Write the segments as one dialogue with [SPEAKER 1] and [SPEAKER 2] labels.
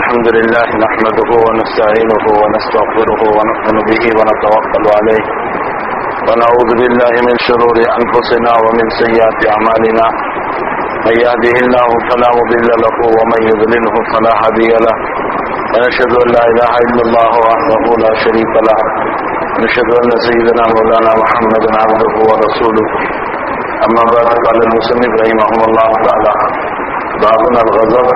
[SPEAKER 1] الحمد لله نحمده ونستعينه ونستغفره ونؤمن به ونتوكل عليه. ونعوذ بالله من شرور أنفسنا ومن سيئات أعمالنا. من يهده الله فلا مضل له ومن يضلله فلا هادي له. ونشهد أن لا إله إلا الله وحده لا شريك له. ونشهد أن سيدنا مولانا محمد عبده ورسوله. أما بعد، قال المسلم رحمه الله تعالى بابنا الغضب.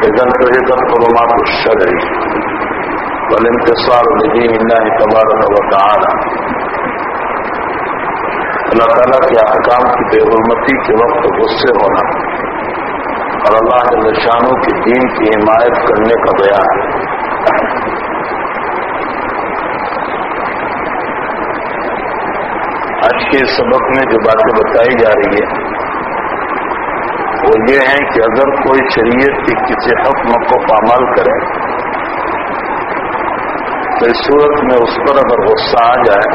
[SPEAKER 1] إذا انتهت حرمات الشرع والانتصار لدين الله تبارك وتعالى. اللہ تعالیٰ کے احکام کی بے حرمتی کے وقت غصے ہونا اور اللہ کے نشانوں کی دین کی حمایت کرنے کا بیان ہے۔ آج کے سبق میں جو باتیں بتائی جا رہی ہے وہ یہ ہیں کہ اگر کوئی شریعت کی کسی حکم کو پامال کرے، تو اس صورت میں اس پر اگر غصہ آ جائے،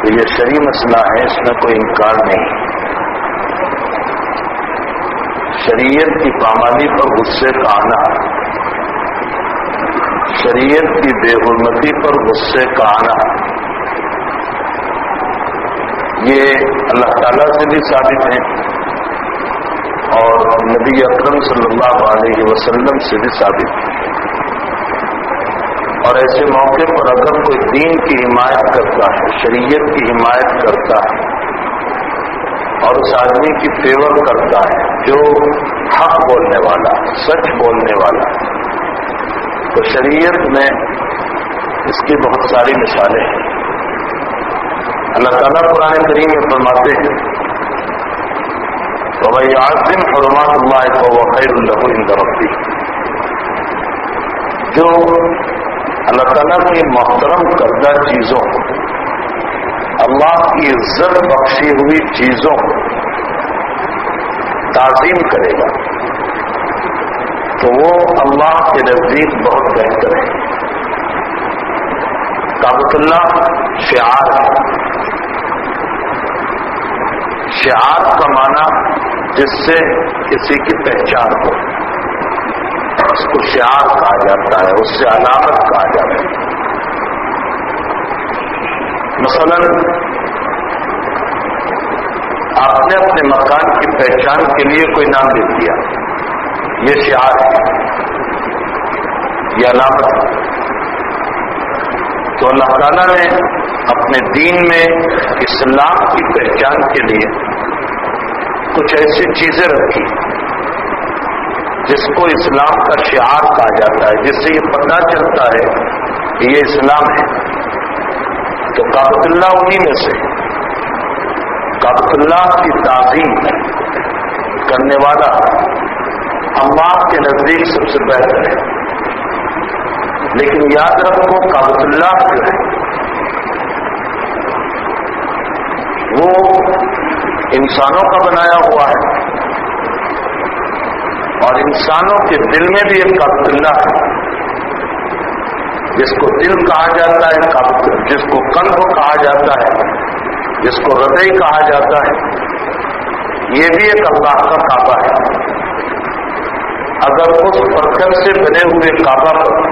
[SPEAKER 1] تو یہ شریع مسئلہ ہے، اس میں کوئی انکار نہیں۔ شریعت کی پامالی پر غصے کا آنا، شریعت کی بے حرمتی پر غصے کا آنا، یہ اللہ تعالیٰ سے بھی ثابت ہے۔ اور نبی اکرم صلی اللہ علیہ وسلم سے بھی ثابت اور ایسے موقع پر اگر کوئی دین کی حمایت کرتا ہے، شریعت کی حمایت کرتا ہے، اور اس آدمی کی فیور کرتا ہے، جو حق بولنے والا سچ بولنے والا تو شریعت میں اس کی بہت ساری مثالیں ہیں۔ اللہ تعالیٰ قرآن کریم میں فرماتے ہیں تو بھائی عاصم حرمات اللہ کو وہ خیر اللہ ربی جو اللہ تعالیٰ کی محترم کردہ چیزوں، اللہ کی عزت بخشی ہوئی چیزوں تعظیم کرے گا، تو وہ اللہ کے نزدیک بہت بہتر ہے۔ کابت اللہ شعار ہے۔ شعار کا معنی جس سے کسی کی پہچان ہو۔ اس کو شعار کہا جاتا ہے، اس سے علامت کہا جاتا ہے۔ مثلا، آپ نے اپنے مکان کی پہچان کے لیے کوئی نام دے دیا۔ یہ شعار ہے۔ یہ علامت ہے۔ تو اللہ تعالیٰ نے اپنے دین میں اسلام کی پہچان کے لیے کچھ ایسی چیزیں رکھی جس کو اسلام کا شعار کہا جاتا ہے، جس سے یہ پتہ چلتا ہے کہ یہ اسلام ہے۔ تو کابت اللہ انہیں میں سے کابت اللہ کی تعظیم کرنے والا اللہ کے نزدیک سب سے بہتر ہے۔ لیکن یاد رکھو کابت اللہ جو ہے، وہ انسانوں کا بنایا ہوا ہے۔ اور انسانوں کے دل میں بھی ایک کابت اللہ ہے۔ جس کو دل کہا جاتا ہے جس کو قلب کہا جاتا ہے، جس کو ہردے کہا جاتا ہے۔ یہ بھی ایک اللہ کا کعبہ ہے۔ اگر اس پتھر سے بنے ہوئے کعبہ پر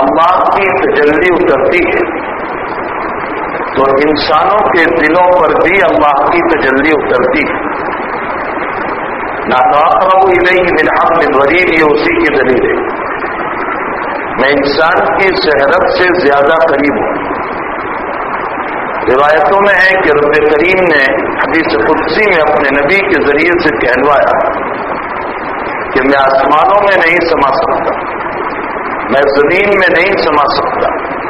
[SPEAKER 1] اللہ کی تجلی اترتی ہے تو انسانوں کے دلوں پر بھی اللہ کی تجلی اترتی نہ تو نہیں میں غریب یہ اسی کی دلیل ہے۔ میں انسان کی شہرت سے زیادہ قریب ہوں۔ روایتوں میں ہے کہ رب کریم نے حدیث قدسی میں اپنے نبی کے ذریعے سے کہلوایا کہ میں آسمانوں میں نہیں سما سکتا، میں زمین میں نہیں سما سکتا۔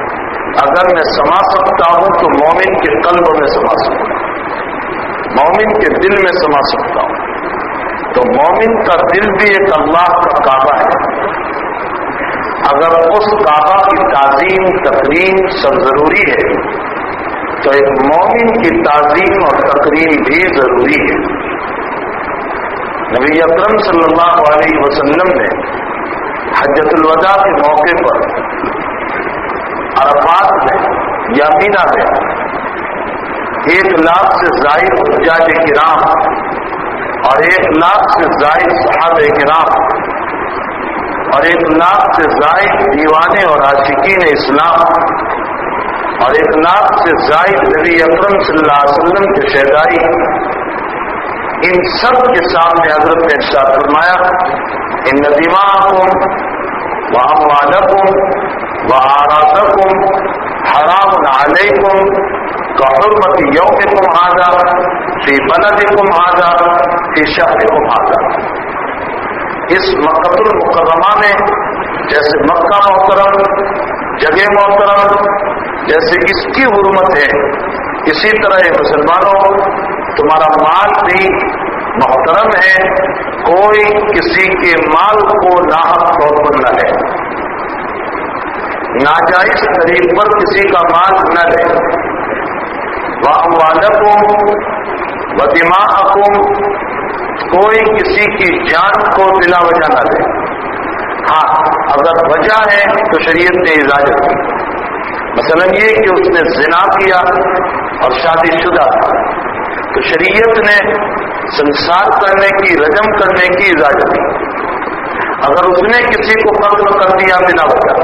[SPEAKER 1] اگر میں سما سکتا ہوں تو مومن کے قلب میں سما سکتا ہوں۔ مومن کے دل میں سما سکتا ہوں۔ تو مومن کا دل بھی ایک اللہ کا کعبہ ہے۔ اگر اس کعبہ کی تعظیم، تقریم سب ضروری ہے، تو ایک مومن کی تعظیم اور تقریم بھی ضروری ہے۔ نبی اکرم صلی اللہ علیہ وسلم نے حجت الوداع کے موقع پر عرفات میں یا مینا میں ایک لاکھ سے زائد حجاج کرام اور ایک لاکھ سے زائد صحابہ کرام اور ایک لاکھ سے زائد دیوانے اور عاشقین اسلام اور ایک لاکھ سے زائد نبی اکرم صلی اللہ علیہ وسلم کے شہدائی ان سب کے سامنے حضرت نے ارشاد فرمایا، ان ندیمہ کم و اموالکم و آراسکم حرام علیکم کا حرمت یوم کم فی بلد کم فی شہر کم اس مکت المکرمہ میں جیسے مکہ محترم، جگہ محترم، جیسے اس کی حرمت ہے، اسی طرح یہ مسلمانوں، تمہارا مال بھی محترم ہے، کوئی کسی کے مال کو ناحق طور پر نہ لے۔ ناجائز طریق پر کسی کا مال نہ لے۔ وہ والوں و دماغ کوئی کسی کی جان کو بلا وجہ نہ دے ہاں اگر وجہ ہے تو شریعت نے اجازت کی۔ مثلا یہ کہ اس نے زنا کیا اور شادی شدہ۔ تھا تو شریعت نے سنسار کرنے کی، رجم کرنے کی اجازت دی۔ اگر اس نے کسی کو قتل کر دیا بنا وجہ،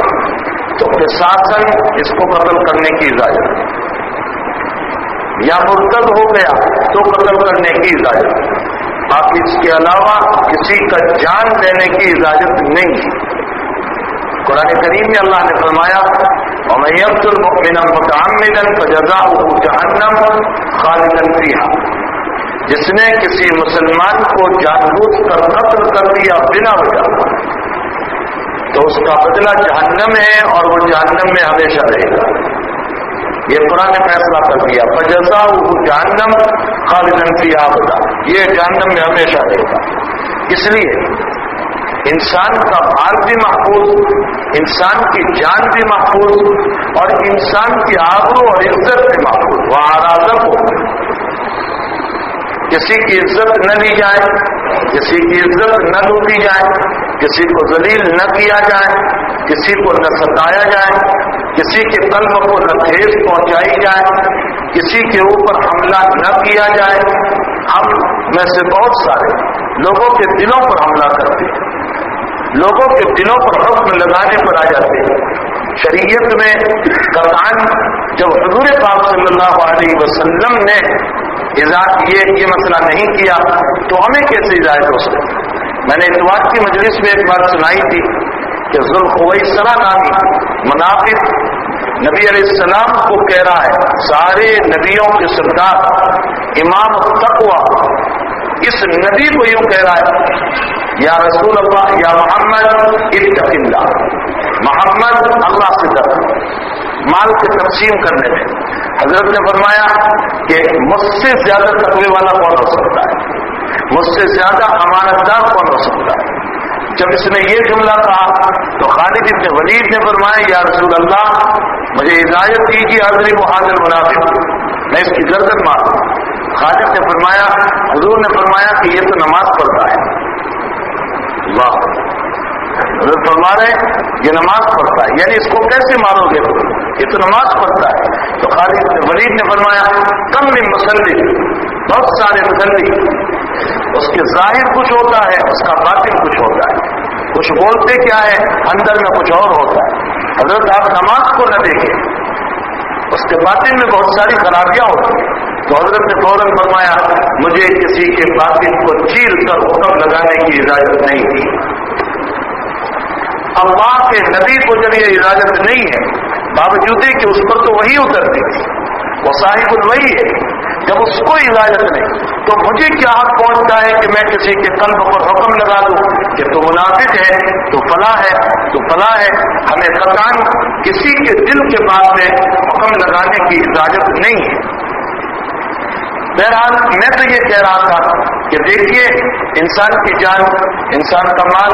[SPEAKER 1] تو پرشاسن اس کو قتل کرنے کی اجازت دی۔ یا مرتب ہو گیا تو قتل کرنے کی اجازت باقی اس کے علاوہ کسی کا جان دینے کی اجازت نہیں۔ ہے قرآن کریم میں اللہ نے فرمایا عبد المین متعمدن کا جہنم خالدن کیا جس نے کسی مسلمان کو جان بوجھ کر قتل کر دیا بنا وجہ، تو اس کا بدلہ جہنم ہے اور وہ جہنم میں ہمیشہ رہے گا۔ یہ قرآن نے فیصلہ کر دیا فجزا جہنم خالدن کی آبدا یہ جہنم میں ہمیشہ رہے گا۔ اس لیے انسان کا مال بھی محفوظ، انسان کی جان بھی محفوظ، اور انسان کی آبرو اور عزت بھی محفوظ۔ وہ آرادت ہو۔ کسی کی عزت نہ لی جائے، کسی کی عزت نہ لوٹی جائے، کسی کو ذلیل نہ کیا جائے، کسی کو نہ ستایا جائے، کسی کے قلب کو نہ ٹھیس پہنچائی جائے، کسی کے اوپر حملہ نہ کیا جائے۔ ہم میں سے بہت سارے لوگوں کے دلوں پر حملہ کرتے ہیں۔ لوگوں کے دلوں پر حکم لگانے پر آ جاتے ہیں۔ شریعت میں کپتان جب حضور پاک صلی اللہ علیہ وسلم نے یہ یہ مسئلہ نہیں کیا، تو ہمیں کیسے ہدایت ہو سکتی میں نے اتوار کی مجلس میں ایک بات سنائی تھی کہ ذوالخویسرا نامی منافق نبی علیہ السلام کو کہہ رہا ہے، سارے نبیوں کے سردار امام تقوا اس نبی کو یوں کہہ رہا ہے، یا رسول اللہ، یا محمد، اتق اللہ. محمد اللہ سے ڈر، مال کے تقسیم کرنے میں۔ حضرت نے فرمایا کہ مجھ سے زیادہ تقوی والا کون ہو سکتا ہے؟ مجھ سے زیادہ امانت دار کون ہو سکتا ہے؟ جب اس نے یہ جملہ کہا تو خالد ابن ولید نے فرمایا، یا رسول اللہ، مجھے ہدایت کیجیے حضرت و حاضر منافق میں اس کی گردن مار خالد نے فرمایا، حضور نے فرمایا کہ یہ تو نماز پڑھتا ہے۔ واہ حضرت فرما رہے یہ نماز پڑھتا ہے۔ یعنی اس کو کیسے مارو گے یہ تو نماز پڑھتا ہے۔ تو خالد ولید نے فرمایا کم میں مسلی بہت سارے مسلی اس کے ظاہر کچھ ہوتا ہے، اس کا باطن کچھ ہوتا ہے۔ کچھ بولتے کیا ہے، اندر میں کچھ اور ہوتا ہے۔ حضرت آپ نماز کو نہ دیکھیں۔ اس کے باطن میں بہت ساری خرابیاں ہوتی ہیں۔ تو حضرت نے فوراً فرمایا، مجھے کسی کے باطن کو چیر کر حکم لگانے کی اجازت نہیں تھی اللہ کے نبی کو جب یہ اجازت نہیں ہے، باوجود کہ اس پر تو وہی اترتی تھی۔ وہ صاحب الوحی ہے۔ جب اس کو اجازت نہیں تو مجھے کیا حق پہنچتا ہے کہ میں کسی کے قلب پر حکم لگا دوں کہ تو منافق ہے، تو فلاں ہے، تو فلاں ہے۔ ہمیں قطان کسی کے دل کے بعد میں حکم لگانے کی اجازت نہیں ہے۔ بہرحال میں تو یہ کہہ رہا تھا کہ دیکھیے، انسان کی جان، انسان کا مال،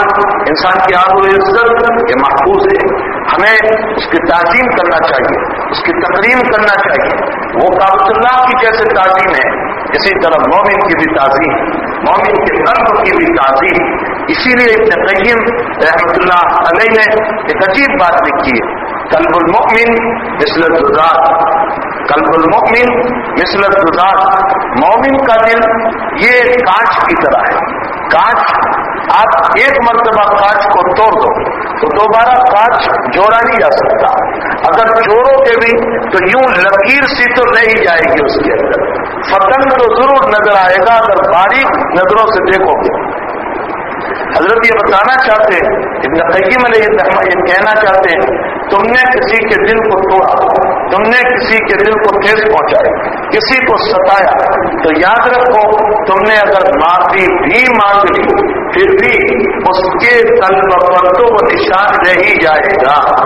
[SPEAKER 1] انسان کی آب و عزت یہ محفوظ ہے۔ ہمیں اس کی تعظیم کرنا چاہیے، اس کی تقریم کرنا چاہیے۔ وہ کابت اللہ کی جیسے تعظیم ہے، اسی طرح مومن کی بھی تعظیم، مومن کے قلب کی بھی تعظیم۔ اسی لیے ابن قیم رحمت اللہ علیہ نے ایک عجیب بات لکھی ہے۔ قلب المؤمن مثل الزاد قلب المؤمن مثل الزاد مومن کا دل یہ کانچ کی طرح ہے. کانچ آپ ایک مرتبہ کانچ کو توڑ دو تو دوبارہ کانچ جوڑا نہیں جا سکتا۔ اگر جوڑو گے بھی تو یوں لکیر سی تو نہیں جائے گی اس کے اندر۔ فتن تو ضرور نظر آئے گا اگر باریک نظروں سے دیکھو گے۔ حضرت یہ بتانا چاہتے ابن قیم علیہ یہ کہنا چاہتے تم نے کسی کے دل کو توڑا، تم نے کسی کے دل کو ٹھیس پہنچائی، کسی کو ستایا، تو یاد رکھو، تم نے اگر معافی بھی مانگ لی، پھر بھی اس کے قلب پر تو وہ نشان رہ ہی جائے گا۔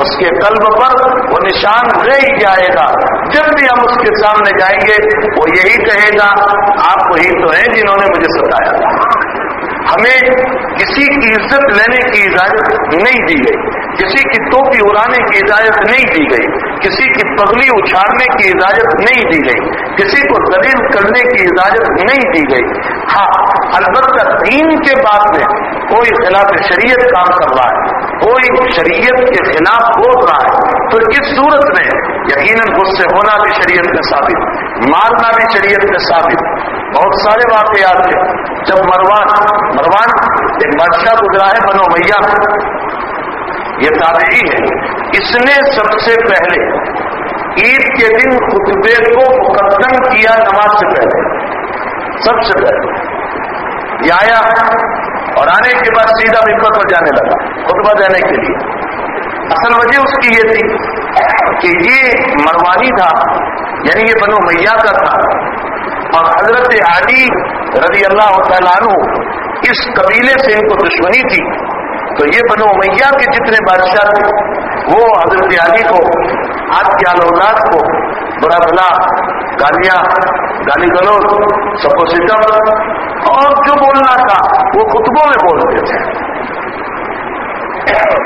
[SPEAKER 1] اس کے قلب پر وہ نشان رہ ہی جائے گا۔ جب بھی ہم اس کے سامنے جائیں گے، وہ یہی کہے گا، آپ وہی تو ہیں جنہوں نے مجھے ستایا۔ تھا ہمیں کسی کی عزت لینے کی اجازت نہیں دی گئی، کسی کی ٹوپی اڑانے کی اجازت نہیں دی گئی، کسی کی پگلی اچھالنے کی اجازت نہیں دی گئی، کسی کو دلیل کرنے کی اجازت نہیں دی گئی۔ ہاں البتہ دین کے بعد میں کوئی خلاف شریعت کام کر رہا ہے، کوئی شریعت کے خلاف بول رہا ہے، تو اس صورت میں یقیناً غصے ہونا بھی شریعت میں ثابت، مارنا بھی شریعت میں ثابت۔ بہت سارے واقعات تھے۔ جب مروان مروان ایک بادشاہ گزرا ہے بنو بھیا یہ تابعی ہے۔ اس نے سب سے پہلے عید کے دن خطبے کو مقدم کیا نماز سے پہلے۔ سب سے پہلے۔ یہ آیا اور آنے کے بعد سیدھا ممبر پر جانے لگا۔ خطبہ دینے کے لیے۔ اصل وجہ اس کی یہ تھی کہ یہ مروانی تھا یعنی یہ بنو میاں کا تھا۔ اور حضرت علی رضی اللہ تعالیٰ عنہ اس قبیلے سے ان کو دشمنی تھی۔ تو یہ بنو میاں کے جتنے بادشاہ تھے، وہ حضرت علی کو آج کے اولاد کو برا بلا گالیاں، گالی گلوز سب کو ستم اور جو بولنا تھا، وہ خطبوں میں بولتے تھے۔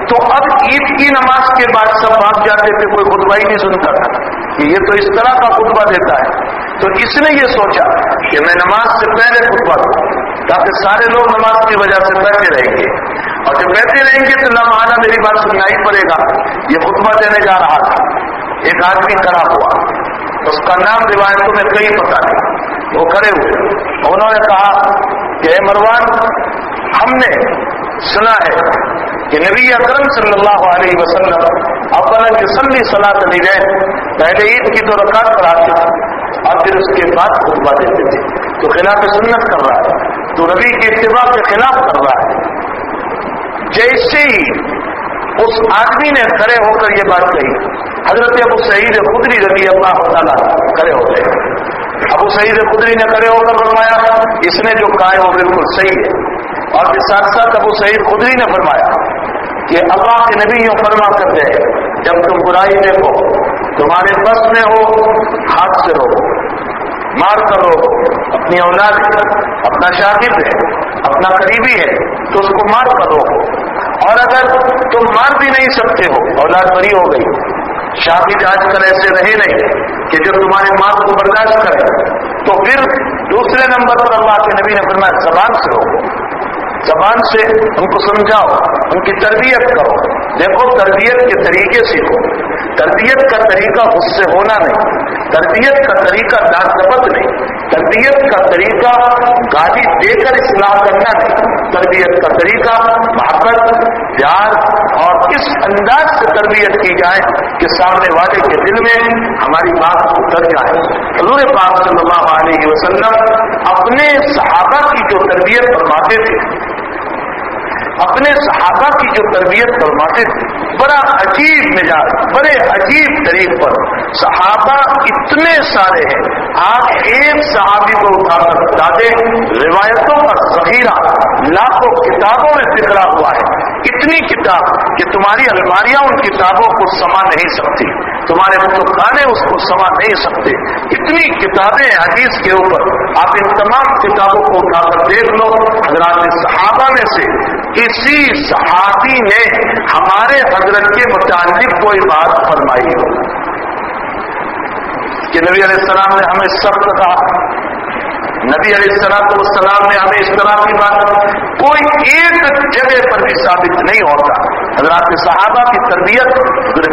[SPEAKER 1] تو اب عید کی نماز کے بعد سب بھاگ جاتے تھے، کوئی خطبہ ہی نہیں سنتا تھا۔ کہ یہ تو اس طرح کا خطبہ دیتا ہے۔ تو اس نے یہ سوچا کہ میں نماز سے پہلے خطبہ دوں، تاکہ سارے لوگ نماز کی وجہ سے بیٹھے رہیں گے۔ اور جب بیٹھے رہیں گے تو لمحانہ میری بات سننا ہی پڑے گا، یہ خطبہ دینے جا رہا تھا۔ ایک آدمی کھڑا ہوا، اس کا نام روایتوں میں کہیں پتا نہیں، وہ کھڑے ہوئے۔ انہوں نے کہا کہ اے مروان، ہم نے سنا ہے کہ نبی اکرم صلی اللہ علیہ وسلم اپنا سلی صلاح نہیں رہے، پہلے عید کی تو رکعت پڑھاتے تھے، اور پھر اس کے بعد خطبہ دیتے تھے۔ تو خلاف سنت کر رہا ہے، تو ربی کے اتباع کے خلاف کر رہا ہے۔ جیسے ہی اس آدمی نے کھڑے ہو کر یہ بات کہی، حضرت ابو سعید خدری ربی اللہ تعالیٰ کھڑے ہو گئے۔ ابو سعید خدری نے کھڑے ہو کر فرمایا، اس نے جو کہا ہے وہ بالکل صحیح ہے۔ اور پھر ساتھ ساتھ ابو سعید خدری نے فرمایا کہ اللہ کے نبی یوں فرما کرتے ہیں، جب تم برائی دیکھو تمہارے بس میں ہو، ہاتھ سے رو مار کر رو اپنی اولاد ہے، اپنا شاگرد ہے، اپنا قریبی ہے، تو اس کو مار کر رو اور اگر تم مار بھی نہیں سکتے ہو، اولاد بری ہو گئی۔ شاگرد آج کل ایسے رہے نہیں کہ جب تمہارے ماں کو برداشت کرے۔ تو پھر دوسرے نمبر پر اللہ کے نبی نے فرمایا، زبان سے رو زبان سے ان کو سمجھاؤ، ان کی تربیت کرو۔ دیکھو، تربیت کے طریقے سیکھو۔ تربیت کا طریقہ اس سے ہونا نہیں۔ تربیت کا طریقہ داد دبت نہیں۔ تربیت کا طریقہ گالی دے کر اصلاح کرنا نہیں۔ تربیت کا طریقہ محبت، پیار اور کس انداز سے تربیت کی جائے کہ سامنے والے کے دل میں ہماری بات اتر جائے۔ حضور پاک صلی اللہ علیہ وسلم اپنے صحابہ کی جو تربیت فرماتے تھے اپنے صحابہ کی جو تربیت فرماتے تھے، بڑا عجیب مزاج، بڑے عجیب طریق پر۔ صحابہ اتنے سارے ہیں آپ ایک صحابی کو اٹھا کر بتا دیں، روایتوں کا ذخیرہ لاکھوں کتابوں میں بکھرا ہوا ہے۔ اتنی کتاب کہ تمہاری الماریاں ان کتابوں کو سما نہیں سکتی، تمہارے خانے اس کو سما نہیں سکتے۔ اتنی کتابیں حدیث کے اوپر، آپ ان تمام کتابوں کو اٹھا کر دیکھ لو، حضرات صحابہ میں سے کسی صحابی نے ہمارے حضرت کے متعلق کوئی بات فرمائی ہو۔ کہ نبی علیہ السلام نے ہمیں سب کہا نبی علیہ السلام السلام نے ہمیں اس طرح کی بات کوئی ایک جگہ پر بھی ثابت نہیں ہوتا۔ حضرات صحابہ کی تربیت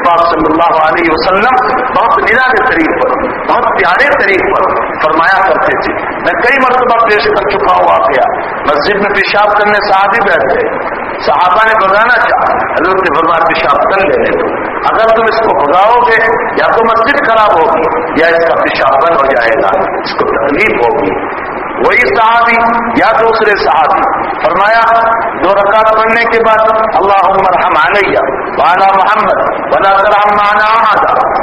[SPEAKER 1] پاک صلی اللہ علیہ وسلم بہت نرانے طریق پر، بہت پیارے طریق پر فرمایا کرتے تھے۔ میں کئی مرتبہ پیش کر چکا ہوں آپ مسجد میں پیشاب کرنے صحابی بیٹھ گئے صحابہ نے بگانا چاہا، حضرت نے فرمایا پیشاب کر لینے دو اگر تم اس کو بگاؤ گے، یا تو مسجد خراب ہوگی، یا اس کا پیشاب بند ہو جائے گا، اس کو تکلیف ہوگی۔ وہی صحابی یا دوسرے صحابی۔ فرمایا، دو رکعت پڑھنے کے بعد اللہ عمر ہم علیہ بانا محمد بلا کر ہم مانا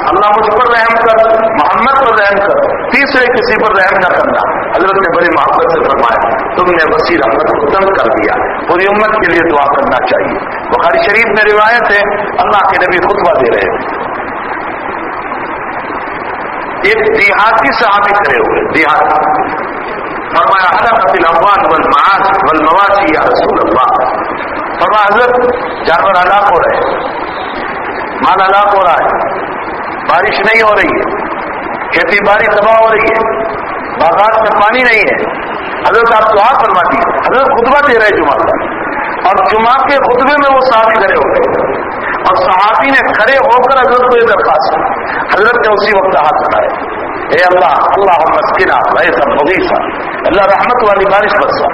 [SPEAKER 1] اللہ مجھ پر رحم کر، محمد پر رحم کر، تیسرے کسی پر رحم نہ کرنا۔ حضرت نے بڑی محبت سے فرمایا، تم نے وسیع رحمت کو تنگ کر دیا۔ پوری امت کے لیے دعا کرنا چاہیے۔ بخاری شریف میں روایت ہے، اللہ کے نبی خطبہ دے رہے تھے۔ ایک دیہاتی صحابی کھڑے ہوئے دیہاتی فرمایا حلقت الاموال والمعاش والمواشی یا رسول اللہ. فرمایا، حضرت، جانور ہلاک ہو رہے مال ہلاک ہو رہا ہے۔ بارش نہیں ہو رہی ہے۔ کھیتی باڑی تباہ ہو رہی ہے۔ باغات میں پانی نہیں ہے۔ حضرت، آپ دعا فرما دی حضرت، خطبہ دے رہے جمعہ کا اور جمعہ کے خطبے میں وہ صحابی کھڑے ہو گئے۔ اور صحابی نے کھڑے ہو کر حضرت کو یہ درخواست حضرت نے اسی وقت ہاتھ بنایا اے اللہ اللہ مسکنا ایسا مغیفہ اللہ رحمت والی بارش برسا۔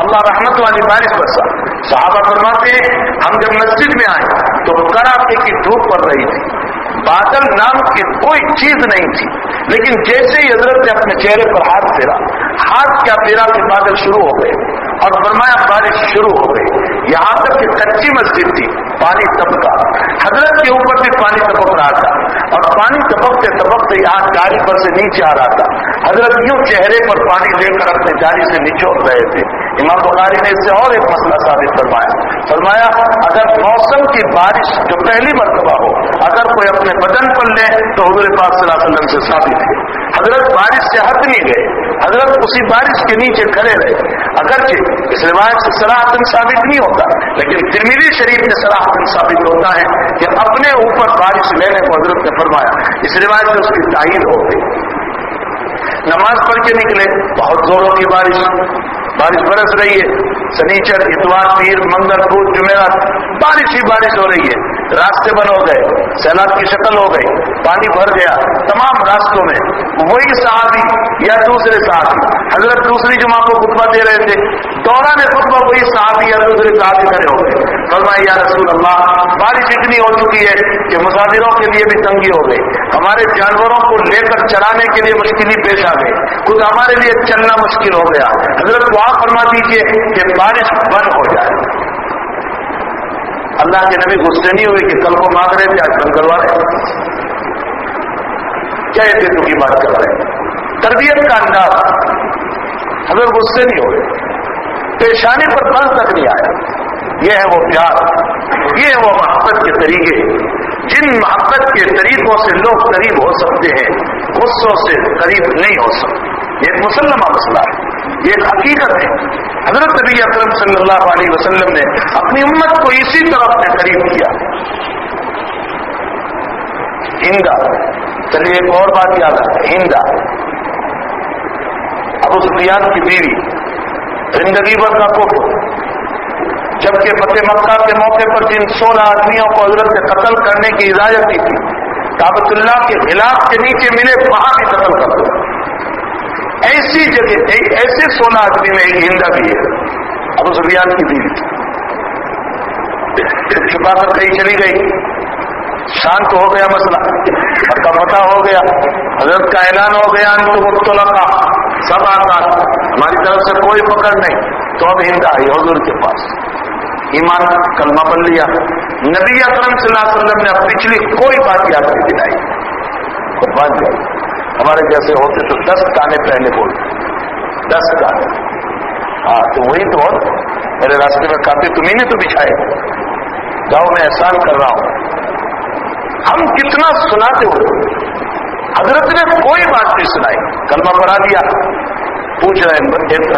[SPEAKER 1] اللہ رحمت والی بارش برسا۔ صحابہ فرماتے ہم جب مسجد میں آئے تو کڑاکے کی دھوپ پڑ رہی تھی۔ بادل نام کی کوئی چیز نہیں تھی۔ لیکن جیسے ہی حضرت نے اپنے چہرے پر ہاتھ پھیرا، ہاتھ کیا پھیرا کہ بادل شروع ہو گئے۔ اور فرمایا، بارش شروع ہو گئی۔ یہاں تک کہ کچی مسجد تھی، پانی ٹپکا حضرت کے اوپر بھی پانی ٹپک رہا تھا۔ اور پانی ٹپکتے ٹپکتے یہاں گاڑی پر سے نیچے آ رہا تھا۔ حضرت یوں چہرے پر پانی لے کر اپنے گاڑی سے نچوڑ رہے تھے۔ امام بخاری نے اس سے اور ایک مسئلہ ثابت فرمایا۔ فرمایا، اگر موسم کی بارش جو پہلی مرتبہ ہو، اگر کوئی اپنے بدن پر لے تو حضور پاک صلی اللہ علیہ وسلم سے ثابت ہے حضرت بارش سے ہٹ نہیں گئے، حضرت اسی بارش کے نیچے کھڑے رہے۔ اگرچہ اس روایت سے سراہتن ثابت نہیں ہوتا، لیکن ترمیری شریف میں سراہتن ثابت ہوتا ہے کہ اپنے اوپر بارش لینے کو حضرت نے فرمایا۔ اس روایت سے اس کی تعین ہو گئی۔ نماز پڑھ کے نکلے، بہت زوروں کی بارش۔ بارش برس رہی ہے۔ سنیچر، اتوار پیر منگل پور جمعرات، بارش ہی بارش ہو رہی ہے۔ راستے بند ہو گئے، سیلاب کی شکل ہو گئی، پانی بھر گیا، تمام راستوں میں۔ وہی صحابی دوسرے صحابی حضرت دوسری جمعہ کو خطبہ دے رہے تھے۔ دوران خطبہ وہی صحابی یا دوسرے صحابی کھڑے ہو گئے۔ فرمایا، یا رسول اللہ، بارش اتنی ہو چکی ہے کہ مسافروں کے لیے بھی تنگی ہو گئی۔ ہمارے جانوروں کو لے کر چلانے کے لیے مشکل پیش آ گئی۔ خود ہمارے لیے چلنا مشکل ہو گیا۔ حضرت دعا فرما دیجیے کہ بارش بند ہو جائے۔ اللہ کے نبی غصے نہیں ہوئے کہ کل کو مانگ رہے تھے آج کل کروا رہے کیا یہ تو کی بات کر رہے ہیں؟ تربیت کا انداز۔ اگر غصے نہیں ہوئے پیشانی پر پل تک نہیں آیا۔ یہ ہے وہ پیار۔ یہ ہے وہ محبت کے طریقے۔ جن محبت کے طریقوں سے لوگ قریب ہو سکتے ہیں، غصوں سے قریب نہیں ہو سکتے۔ یہ ایک مسلمہ مسئلہ ہے۔ یہ ایک حقیقت ہے۔ حضرت نبی اکرم صلی اللہ علیہ وسلم نے اپنی امت کو اسی طرح اپنے قریب کیا۔ ہندا چلیے ایک اور بات یاد ہے ہندا ابو سفیان کی بیوی، زندگی بھر کا کو جبکہ فتح مکہ کے موقع پر جن سولہ آدمیوں کو حضرت سے قتل کرنے کی اجازت دی تھی کابت اللہ کے خلاف کے نیچے ملے وہاں بھی قتل کر دو۔ ایسی جگہ ایسے سونا آدمی میں ایک ہندا بھی ہے ابو سفیان کی بیوی۔ چھپا کر کہیں چلی گئی۔ شانت ہو گیا مسئلہ۔ کا پتا ہو گیا۔ حضرت کا اعلان ہو گیا مختلف کا سب آتا ہماری طرف سے کوئی پکڑ نہیں۔ تو اب ہندا آئی حضور کے پاس۔ ایمان کلمہ بن لیا۔ نبی اکرم صلی اللہ علیہ وسلم نے پچھلی کوئی بات یاد نہیں دلائی۔ خود بات جائے ہمارے جیسے ہوتے تو دس گانے پہلے بولتے۔ دس گانے۔ ہاں تو وہی تو میرے راستے میں کافی، تمہیں نے تو بچھائے۔ جاؤ، میں احسان کر رہا ہوں۔ ہم کتنا سناتے ہوئے حضرت نے کوئی بات نہیں سنائی۔ کلمہ پڑھا دیا۔ پوچھ رہے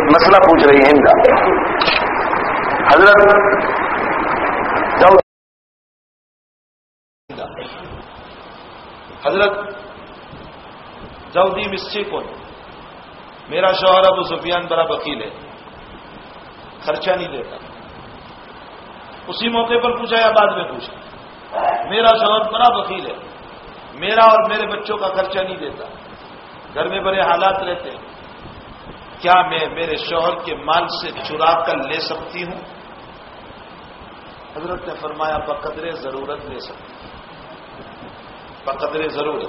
[SPEAKER 1] مسئلہ پوچھ رہی ہے ان کا۔ حضرت حضرت زودی مسچی کون میرا شوہر ابو سفیان بڑا وکیل ہے۔ خرچہ نہیں دیتا۔ اسی موقع پر پوچھا یا بعد میں پوچھا؟ میرا شوہر بڑا وکیل ہے۔ میرا اور میرے بچوں کا خرچہ نہیں دیتا۔ گھر میں بڑے حالات رہتے ہیں۔ کیا میں میرے شوہر کے مال سے چرا کر لے سکتی ہوں؟ حضرت نے فرمایا بقدر ضرورت لے سکتی۔ بقدر ضرورت۔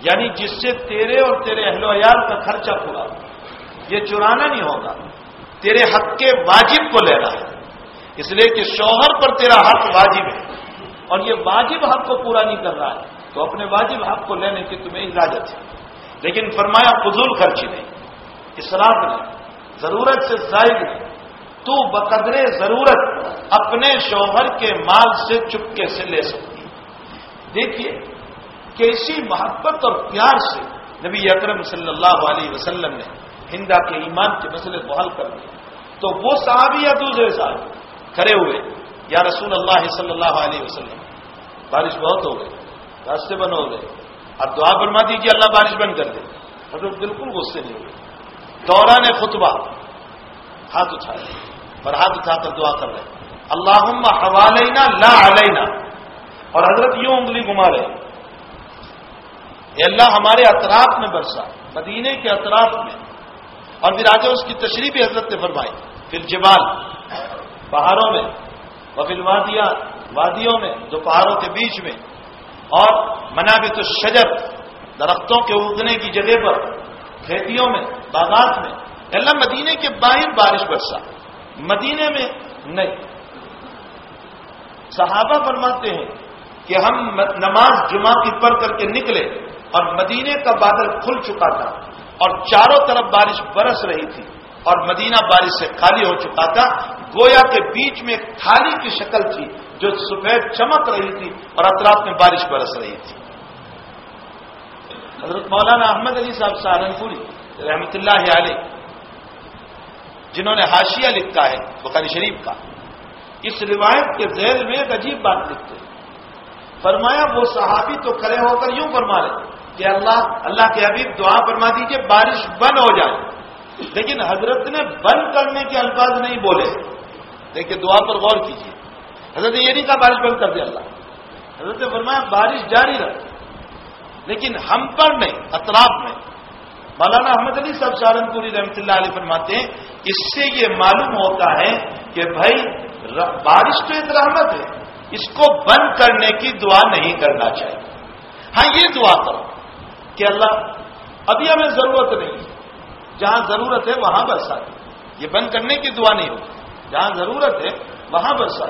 [SPEAKER 1] یعنی جس سے تیرے اور تیرے اہل و عیال کا خرچہ پورا یہ چرانا نہیں ہوگا۔ تیرے حق کے واجب کو لینا ہے۔ اس لیے کہ شوہر پر تیرا حق واجب ہے۔ اور یہ واجب حق کو پورا نہیں کر رہا ہے۔ تو اپنے واجب حق کو لینے کی تمہیں اجازت ہے۔ لیکن فرمایا، فضول خرچ نہیں۔ اسراف نہیں۔ ضرورت سے زائد نہیں تو بقدر ضرورت اپنے شوہر کے مال سے چپکے سے لے سکتی دیکھیے کیسی محبت اور پیار سے نبی اکرم صلی اللہ علیہ وسلم نے ہندا کے ایمان کے مسئلے کو حل کر دیا تو وہ صحابی یا دوسرے صاحب کھڑے ہوئے یا رسول اللہ صلی اللہ علیہ وسلم، بارش بہت ہو گئی، راستے بند ہو گئے۔ اب دعا فرما دیجیے اللہ بارش بند کر دے۔ حضرت بالکل غصے نہیں ہوئے۔ دوران خطبہ، ہاتھ اٹھائے۔ اور ہاتھ اٹھا کر دعا کر رہے اللہ حوالینا لا علینا۔ اور حضرت یوں انگلی گما رہے اے اللہ، ہمارے اطراف میں برسا، مدینے کے اطراف میں۔ اور پھر آگے اس کی تشریح بھی حضرت نے فرمائی۔ پھر جبال پہاڑوں میں۔ وفیل وادیاں وادیوں میں، جو پہاڑوں کے بیچ میں۔ اور منابع تو شجر درختوں کے اگنے کی جگہ پر، کھیتیوں میں، باغات میں۔ اللہ مدینے کے باہر بارش برسا۔ مدینے میں نہیں۔ صحابہ فرماتے ہیں کہ ہم نماز جمعہ کی پڑھ کر کے نکلے اور مدینے کا بادل کھل چکا تھا اور چاروں طرف بارش برس رہی تھی اور مدینہ بارش سے خالی ہو چکا تھا۔ گویا کے بیچ میں ایک تھالی کی شکل تھی جو سفید چمک رہی تھی اور اطراف میں بارش برس رہی تھی۔ حضرت مولانا احمد علی صاحب سہارنپوری رحمت اللہ علیہ، جنہوں نے حاشیہ لکھا ہے، بخاری شریف کا، اس روایت کے ذیل میں ایک عجیب بات لکھتے فرمایا، وہ صحابی تو کھڑے ہو کر یوں فرما رہے کہ اللہ اللہ کے حبیب دعا فرما دیجیے بارش بند ہو جائے۔ لیکن حضرت نے بند کرنے کے الفاظ نہیں بولے۔ دیکھیے دعا پر غور کیجیے۔ حضرت یہ نہیں کہا بارش بند کر دے اللہ۔ حضرت نے فرمایا بارش جاری رکھ۔ لیکن ہم پر نہیں اطراف میں۔ مولانا احمد علی صاحب سہارنپوری رحمۃ اللہ علیہ فرماتے ہیں، اس سے یہ معلوم ہوتا ہے کہ بھائی بارش تو ایک رحمت ہے۔ اس کو بند کرنے کی دعا نہیں کرنا چاہیے۔ ہاں یہ دعا کرو کہ اللہ، ابھی ہمیں ضرورت نہیں۔ ہے جہاں ضرورت ہے، وہاں برسا یہ بند کرنے کی دعا نہیں ہوگی جہاں ضرورت ہے، وہاں برسا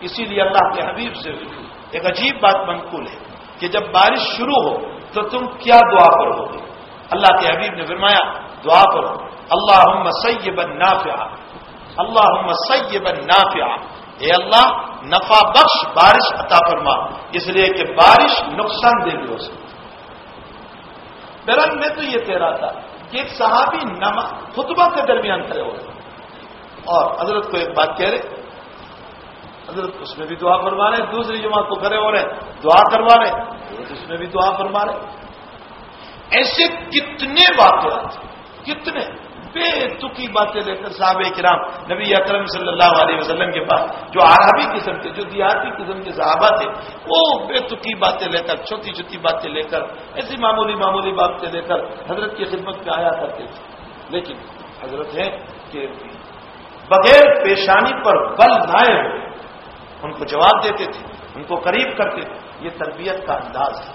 [SPEAKER 1] اسی لیے اللہ کے حبیب سے ایک عجیب بات منقول ہے کہ جب بارش شروع ہو تو تم کیا دعا کرو گے اللہ کے حبیب نے فرمایا، دعا کرو۔ اللہ سید نافع اللہ سید نافع اے اللہ، نفع بخش، بارش عطا فرما۔ اس لیے کہ بارش نقصان دہ بھی ہو سکتی۔ بہرحال میں تو یہ کہہ رہا تھا کہ ایک صحابی نما خطبہ کے درمیان کھڑے ہو رہے اور حضرت کو ایک بات کہہ رہے حضرت اس میں بھی دعا فرما رہے دوسری جماعت کو کھڑے ہو رہے دعا کروا رہے اس میں بھی دعا فرما رہے ایسے کتنے واقعات، کتنے بے تکی باتیں لے کر صحابہ کرام، نبی اکرم صلی اللہ علیہ وسلم کے پاس، جو عربی قسم کے، جو دیہاتی قسم کے صحابہ تھے، وہ بے تکی باتیں لے کر، چھوٹی چھوٹی باتیں لے کر، ایسی معمولی معمولی باتیں لے کر حضرت کی خدمت میں آیا کرتے تھے۔ لیکن حضرت ہے کہ بغیر پیشانی پر بل نائے ہوئے، ان کو جواب دیتے تھے، ان کو قریب کرتے تھے۔ یہ تربیت کا انداز ہے۔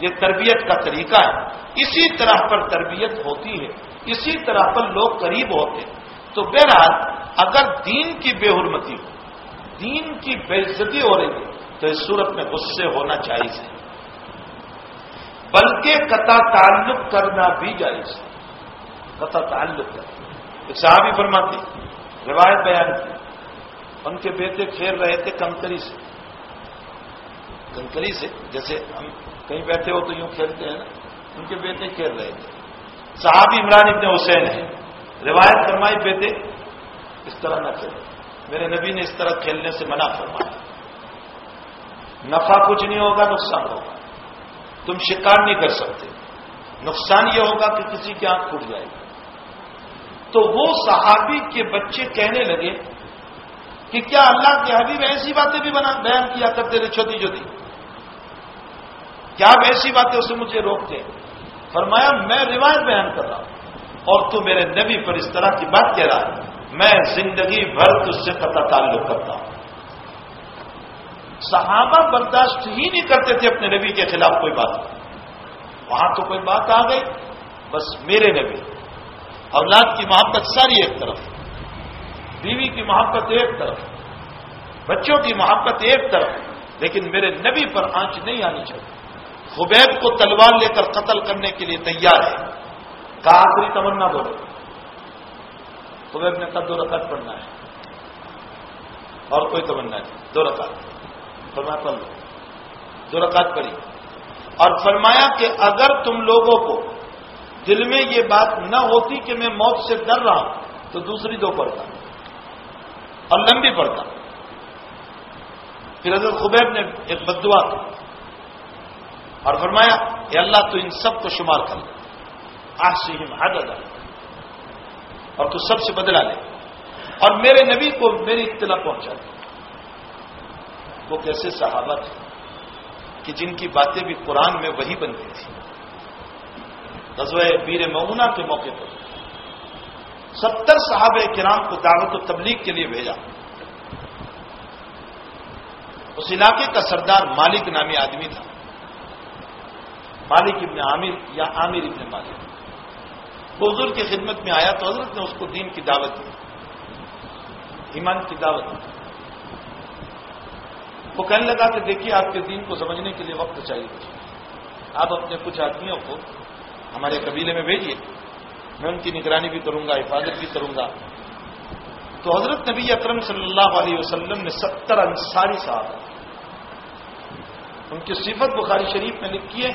[SPEAKER 1] یہ تربیت کا طریقہ ہے۔ اسی طرح پر تربیت ہوتی ہے، اسی طرح پر لوگ قریب ہوتے ہیں۔ تو بہرحال، اگر دین کی بے حرمتی ہو دین کی بے عزتی ہو رہی ہے، تو اس صورت میں غصے ہونا چاہیے ہے۔ بلکہ قطع تعلق کرنا بھی جائز ہے۔ قطع تعلق کرنا۔ ایک صحابی فرماتے روایت بیان کی۔ ان کے بیٹے کھیل رہے تھے کنکری سے۔ کنکری سے؟ جیسے ہم کہیں بیٹھے ہو تو یوں کھیلتے ہیں نا۔ ان کے بیٹے کھیل رہے تھے۔ صحابی عمران ابن حسین ہے روایت فرمائی، بیٹے، اس طرح نہ کھیلو میرے نبی نے اس طرح کھیلنے سے منع فرمایا۔ نفع کچھ نہیں ہوگا، نقصان ہوگا۔ تم شکار نہیں کر سکتے۔ نقصان یہ ہوگا کہ کسی کی آنکھ پھوٹ جائے گی۔ تو وہ صحابی کے بچے کہنے لگے کہ کیا اللہ کے حبیب ایسی باتیں بھی بنا بیان کیا کرتے تھے چھوٹی چھوٹی؟ کیا ایسی باتیں اسے مجھے روکتے؟ فرمایا، میں روایت بیان کر رہا ہوں اور تو میرے نبی پر اس طرح کی بات کہہ رہا ہے۔ میں زندگی بھر تج سے قطع تعلق کرتا ہوں۔ صحابہ برداشت ہی نہیں کرتے تھے اپنے نبی کے خلاف کوئی بات۔ وہاں تو کوئی بات آ گئی۔ بس میرے نبی۔ اولاد کی محبت ساری ایک طرف، بیوی کی محبت ایک طرف، بچوں کی محبت ایک طرف، لیکن میرے نبی پر آنچ نہیں آنی چاہیے۔ خبیب کو تلوار لے کر قتل کرنے کے لیے تیار ہے۔ کا آخری تمنا بولو۔ خبیب نے کہا دو رکعت پڑھنا ہے۔ اور کوئی تمنا نہیں۔ دو رکعت۔ فرمایا پڑھ لو۔ دو رکعت پڑھی۔ اور فرمایا کہ اگر تم لوگوں کو دل میں یہ بات نہ ہوتی کہ میں موت سے ڈر رہا ہوں، تو دوسری دو پڑھتا اور لمبی پڑھتا۔ پھر حضرت خبیب نے ایک بدوا کی اور فرمایا کہ اللہ تو ان سب کو شمار کر لے آسیم حد ادا اور تو سب سے بدلا لے۔ اور میرے نبی کو میری اطلاع پہنچا دے۔ وہ کیسے صحابہ تھے کہ جن کی باتیں بھی قرآن میں وہی بنتی تھی غزوہ بیر ممونا کے موقع پر ستر صحابہ کرام کو دعوت و تبلیغ کے لیے بھیجا۔ اس علاقے کا سردار مالک نامی آدمی تھا۔ مالک ابن عامر یا عامر ابن مالک۔ وہ حضور کی خدمت میں آیا تو حضرت نے اس کو دین کی دعوت دی۔ ایمان کی دعوت دی۔ وہ کہنے لگا کہ دیکھیے آپ کے دین کو سمجھنے کے لیے وقت چاہیے۔ آپ اپنے کچھ آدمیوں کو ہمارے قبیلے میں بھیجیے۔ میں ان کی نگرانی بھی کروں گا، حفاظت بھی کروں گا۔ تو حضرت نبی اکرم صلی اللہ علیہ وسلم نے ستر انصاری صاحب ان کی صفت بخاری شریف میں لکھی ہے،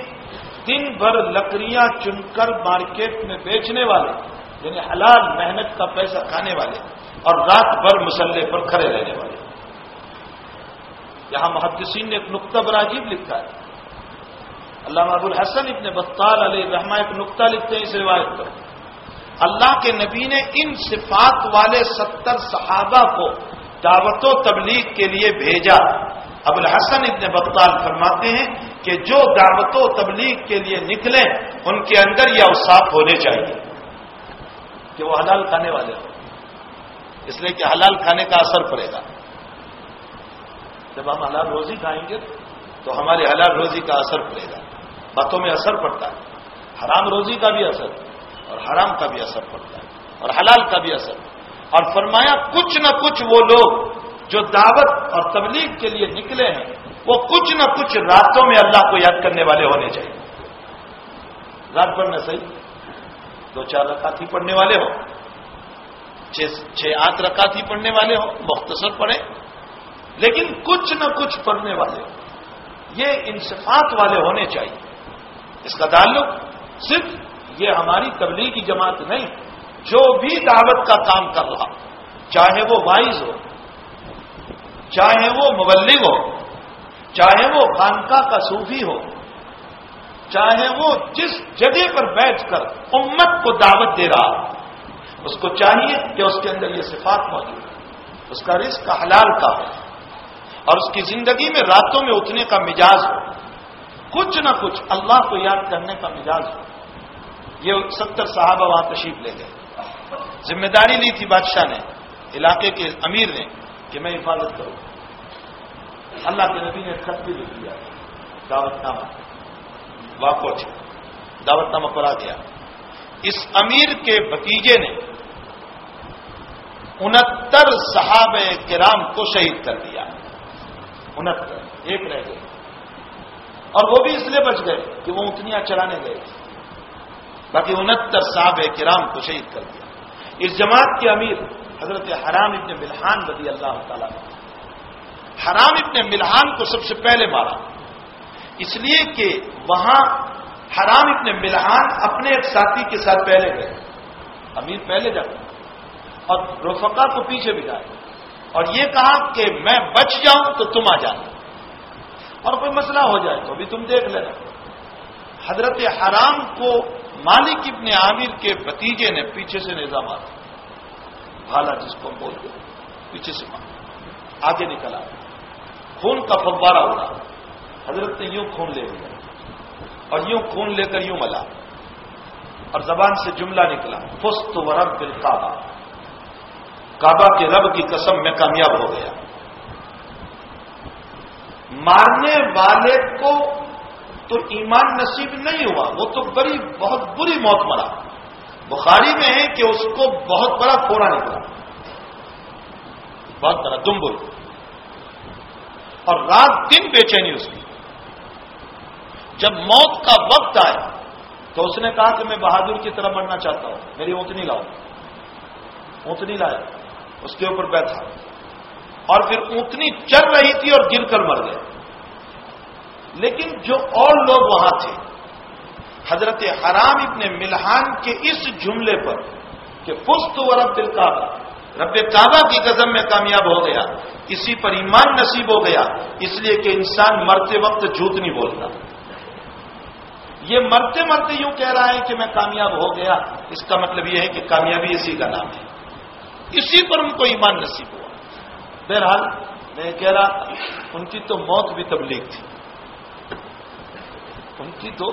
[SPEAKER 1] دن بھر لکڑیاں چن کر مارکیٹ میں بیچنے والے یعنی حلال محنت کا پیسہ کھانے والے، اور رات بھر مسلح پر کھڑے رہنے والے۔ یہاں محدثین نے ایک نقطہ براجیب لکھا ہے۔ اللہ ابو الحسن ابن بطال علیہ رحمٰ ایک نقطہ لکھتے ہیں، اس روایت پر۔ اللہ کے نبی نے ان صفات والے ستر صحابہ کو دعوت و تبلیغ کے لیے بھیجا۔ ابو الحسن ابن بطال فرماتے ہیں کہ جو دعوت و تبلیغ کے لیے نکلیں ان کے اندر یہ اوساف ہونے چاہیے کہ وہ حلال کھانے والے ہوں۔ اس لیے کہ حلال کھانے کا اثر پڑے گا۔ جب ہم حلال روزی کھائیں گے تو ہماری حلال روزی کا اثر پڑے گا۔ باتوں میں اثر پڑتا ہے۔ حرام روزی کا بھی اثر، اور حرام کا بھی اثر پڑتا ہے، اور حلال کا بھی اثر۔ اور فرمایا، کچھ نہ کچھ وہ لوگ جو دعوت اور تبلیغ کے لیے نکلے ہیں، وہ کچھ نہ کچھ راتوں میں اللہ کو یاد کرنے والے ہونے چاہیے۔ رات بھر میں صحیح، دو چار رکعت ہی پڑھنے والے ہو چھ آٹھ رکعت ہی پڑھنے والے ہو مختصر پڑھے لیکن کچھ نہ کچھ پڑھنے والے ہو یہ انصفات والے ہونے چاہیے۔ اس کا تعلق صرف یہ ہماری تبلیغی جماعت نہیں، جو بھی دعوت کا کام کر رہا، چاہے وہ وائز ہو، چاہے وہ مبلغ ہو، چاہے وہ خانقاہ کا صوفی ہو، چاہے وہ جس جگہ پر بیٹھ کر امت کو دعوت دے رہا ہو اس کو چاہیے کہ اس کے اندر یہ صفات موجود ہے اس کا رزق حلال کا ہو اور اس کی زندگی میں راتوں میں اٹھنے کا مزاج ہو کچھ نہ کچھ اللہ کو یاد کرنے کا مزاج ہو۔ یہ ستر صحابہ وہاں تشریف لے گئے۔ ذمہ داری لی تھی بادشاہ نے، علاقے کے امیر نے کہ میں حفاظت کروں۔ اللہ کے نبی نے خط بھی لکھ دیا دعوت نامہ واپس اچھا، دعوت نامہ پڑا گیا اس امیر کے بتیجے نے انہتر صحابہ کرام کو شہید کر دیا۔ انہتر، ایک رہ گئے۔ اور وہ بھی اس لیے بچ گئے کہ وہ اتنیاں چلانے گئے باقی انہتر صاحب کرام کو شہید کر دیا۔ اس جماعت کے امیر حضرت حرام ابن ملحان رضی اللہ تعالیٰ حرام ابن ملحان کو سب سے پہلے مارا۔ اس لیے کہ وہاں حرام ابن ملحان اپنے ایک ساتھی کے ساتھ پہلے گئے۔ امیر پہلے جاتے اور رفقا کو پیچھے بٹھائے اور یہ کہا کہ میں بچ جاؤں تو تم آ جانا۔ اور کوئی مسئلہ ہو جائے تو بھی تم دیکھ لینا۔ حضرت حرام کو مالک ابن عامر کے بتیجے نے پیچھے سے نظام آتا بھالا جس کو ہم بولتے پیچھے سے مار آگے نکلا خون کا فوارہ ہو رہا حضرت نے یوں خون لے لیا۔ اور یوں خون لے کر یوں ملا۔ اور زبان سے جملہ نکلا۔ فست و رب کعبہ کعبہ کے رب کی قسم میں کامیاب ہو گیا۔ مارنے والے کو تو ایمان نصیب نہیں ہوا، وہ تو بڑی، بہت بری موت مرا۔ بخاری میں ہے کہ اس کو بہت بڑا پھوڑا نکلا۔ بہت بڑا دمبل اور رات دن بے چینی اس کی۔ جب موت کا وقت آیا تو اس نے کہا کہ میں بہادر کی طرح مرنا چاہتا ہوں، میری اونتنی لاؤ۔ اونتنی لایا، اس کے اوپر بیٹھا۔ اور پھر اونتنی چل رہی تھی اور گر کر مر گئے۔ لیکن جو اور لوگ وہاں تھے، حضرت حرام ابن ملحان کے اس جملے پر کہ پست و رب دل رب کعبہ کی قدم میں کامیاب ہو گیا، اسی پر ایمان نصیب ہو گیا، اس لیے کہ انسان مرتے وقت جھوٹ نہیں بولتا۔ یہ مرتے مرتے یوں کہہ رہا ہے کہ میں کامیاب ہو گیا، اس کا مطلب یہ ہے کہ کامیابی اسی کا نام ہے۔ اسی پر ان کو ایمان نصیب ہوا۔ بہرحال میں کہہ رہا، ان کی تو موت بھی تبلیغ تھی۔ ان کی تو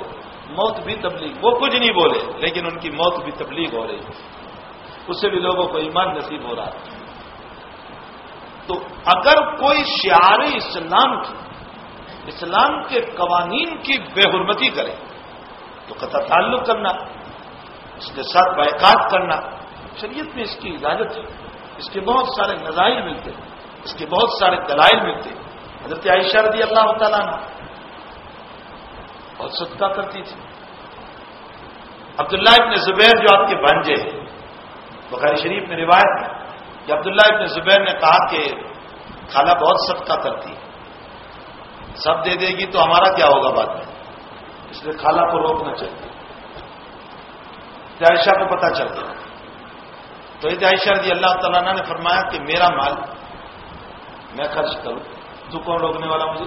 [SPEAKER 1] موت بھی تبلیغ، وہ کچھ نہیں بولے، لیکن ان کی موت بھی تبلیغ ہو رہی تھی۔ اس سے بھی لوگوں کو ایمان نصیب ہو رہا تھا۔ تو اگر کوئی شعار اسلام کی، اسلام کے قوانین کی بے حرمتی کرے، تو قطع تعلق کرنا، اس کے ساتھ بائیکاٹ کرنا، شریعت میں اس کی اجازت ہے۔ اس کے بہت سارے نظائر ملتے ہیں۔ اس کے بہت سارے دلائل ملتے حضرت عائشہ رضی اللہ تعالیٰ نے بہت صدقہ کرتی تھی۔ عبداللہ ابن زبیر جو آپ کے بانجے ہیں، بخاری شریف میں روایت ہے کہ عبداللہ ابن زبیر نے کہا کہ خالہ بہت صدقہ کرتی ہے۔ سب دے دے گی تو ہمارا کیا ہوگا بعد میں؟ اس لیے خالہ کو روکنا چاہیے عائشہ کو پتا چل گیا۔ تو یہ عائشہ رضی اللہ تعالیٰ نے فرمایا کہ میرا مال میں خرچ کروں۔ تو کون روکنے والا مجھے؟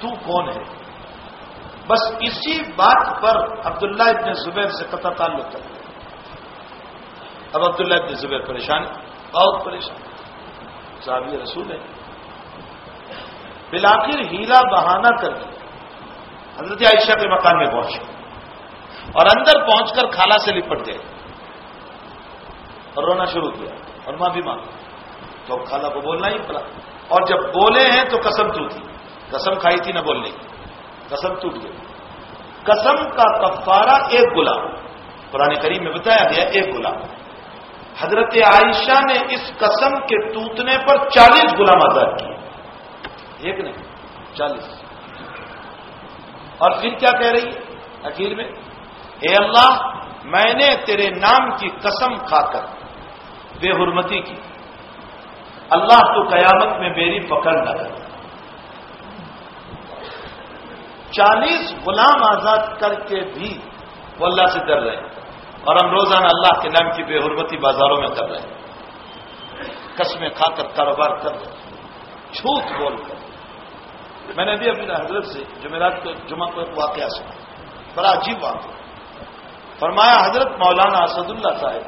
[SPEAKER 1] تو کون ہے؟ بس اسی بات پر عبداللہ ابن زبیر سے قطع تعلق کر اب عبداللہ ابن زبیر پریشان بہت پریشان صحابی رسول ہے بلاخر ہیلا بہانہ کر کے حضرت عائشہ کے مکان میں پہنچے۔ اور اندر پہنچ کر خالہ سے لپٹ گئے۔ اور رونا شروع کیا۔ اور ماں بھی ماں تو خالہ کو بولنا ہی پڑا۔ اور جب بولے ہیں تو قسم ٹوٹی۔ قسم کھائی تھی نہ بولنے کی۔ قسم ٹوٹ گئی۔ قسم کا کفارہ ایک گلاب قرآن کریم میں بتایا گیا ایک گلاب حضرت عائشہ نے اس قسم کے ٹوٹنے پر چالیس غلام آزاد کیے۔ ایک نہیں، چالیس۔ اور پھر کیا کہہ رہی ہے اخیر میں؟ اے اللہ، میں نے تیرے نام کی قسم کھا کر، بے حرمتی کی اللہ تو قیامت میں میری پکڑ نہ کر چالیس غلام آزاد کر کے بھی وہ اللہ سے ڈر رہے ہیں۔ اور ہم روزانہ اللہ کے نام کی بے حرمتی بازاروں میں کر رہے ہیں۔ قسمیں کھا کر کاروبار کر رہے ہیں۔ جھوٹ بول کر۔ میں نے بھی اپنی حضرت سے جمعرات کو، جمعہ کو ایک واقعہ سنا۔ بڑا عجیب واقعہ۔ فرمایا، حضرت مولانا اسد اللہ صاحب،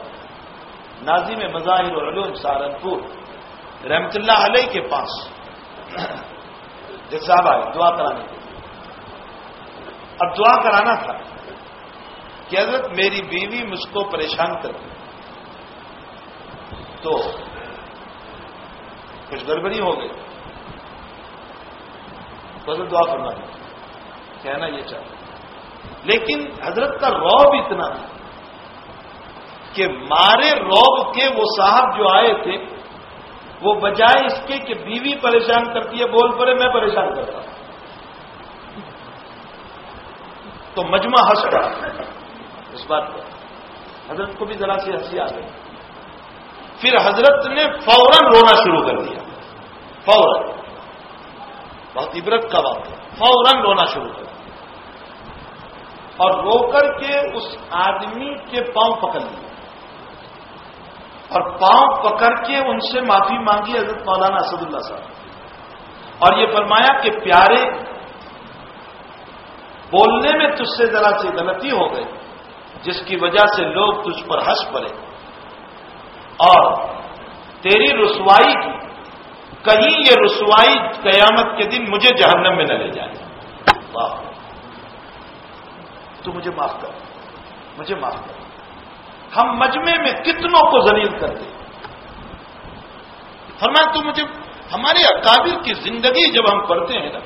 [SPEAKER 1] نازی میں مظاہر علوم سہارنپور۔ رحمت اللہ علیہ کے پاس۔ جیسے صاحب آئے، دعا کرانے کے اب دعا کرانا تھا کہ حضرت میری بیوی مجھ کو پریشان کر تو کچھ گڑبڑی ہو گئی۔ حضرت دعا کرنا کہنا یہ چاہتا لیکن حضرت کا روب اتنا تھا کہ مارے روب کے وہ صاحب جو آئے تھے وہ بجائے اس کے کہ بیوی پریشان کرتی ہے، بول پڑے، میں پریشان کرتا ہوں۔ تو مجمع ہنس پڑا۔ اس بات پر۔ حضرت کو بھی ذرا سی ہنسی آ گئی۔ پھر حضرت نے فوراً رونا شروع کر دیا۔ فوراً۔ بہت عبرت کا بات ہے۔ فوراً رونا شروع کر دیا۔ اور رو کر کے اس آدمی کے پاؤں پکڑ لیا اور پاؤں پکڑ کے ان سے معافی مانگی حضرت مولانا اسد اللہ صاحب اور یہ فرمایا کہ پیارے، بولنے میں تجھ سے ذرا سی غلطی ہو گئی، جس کی وجہ سے لوگ تجھ پر ہنس پڑے۔ اور تیری رسوائی کی، کہیں یہ رسوائی قیامت کے دن مجھے جہنم میں نہ لے جائے۔ واہ۔ تو مجھے معاف کر۔ مجھے معاف کر۔ ہم مجمے میں کتنوں کو زلیل کرتے فرمایا، تو مجھے ہمارے اکابر کی زندگی جب ہم پڑھتے ہیں نا،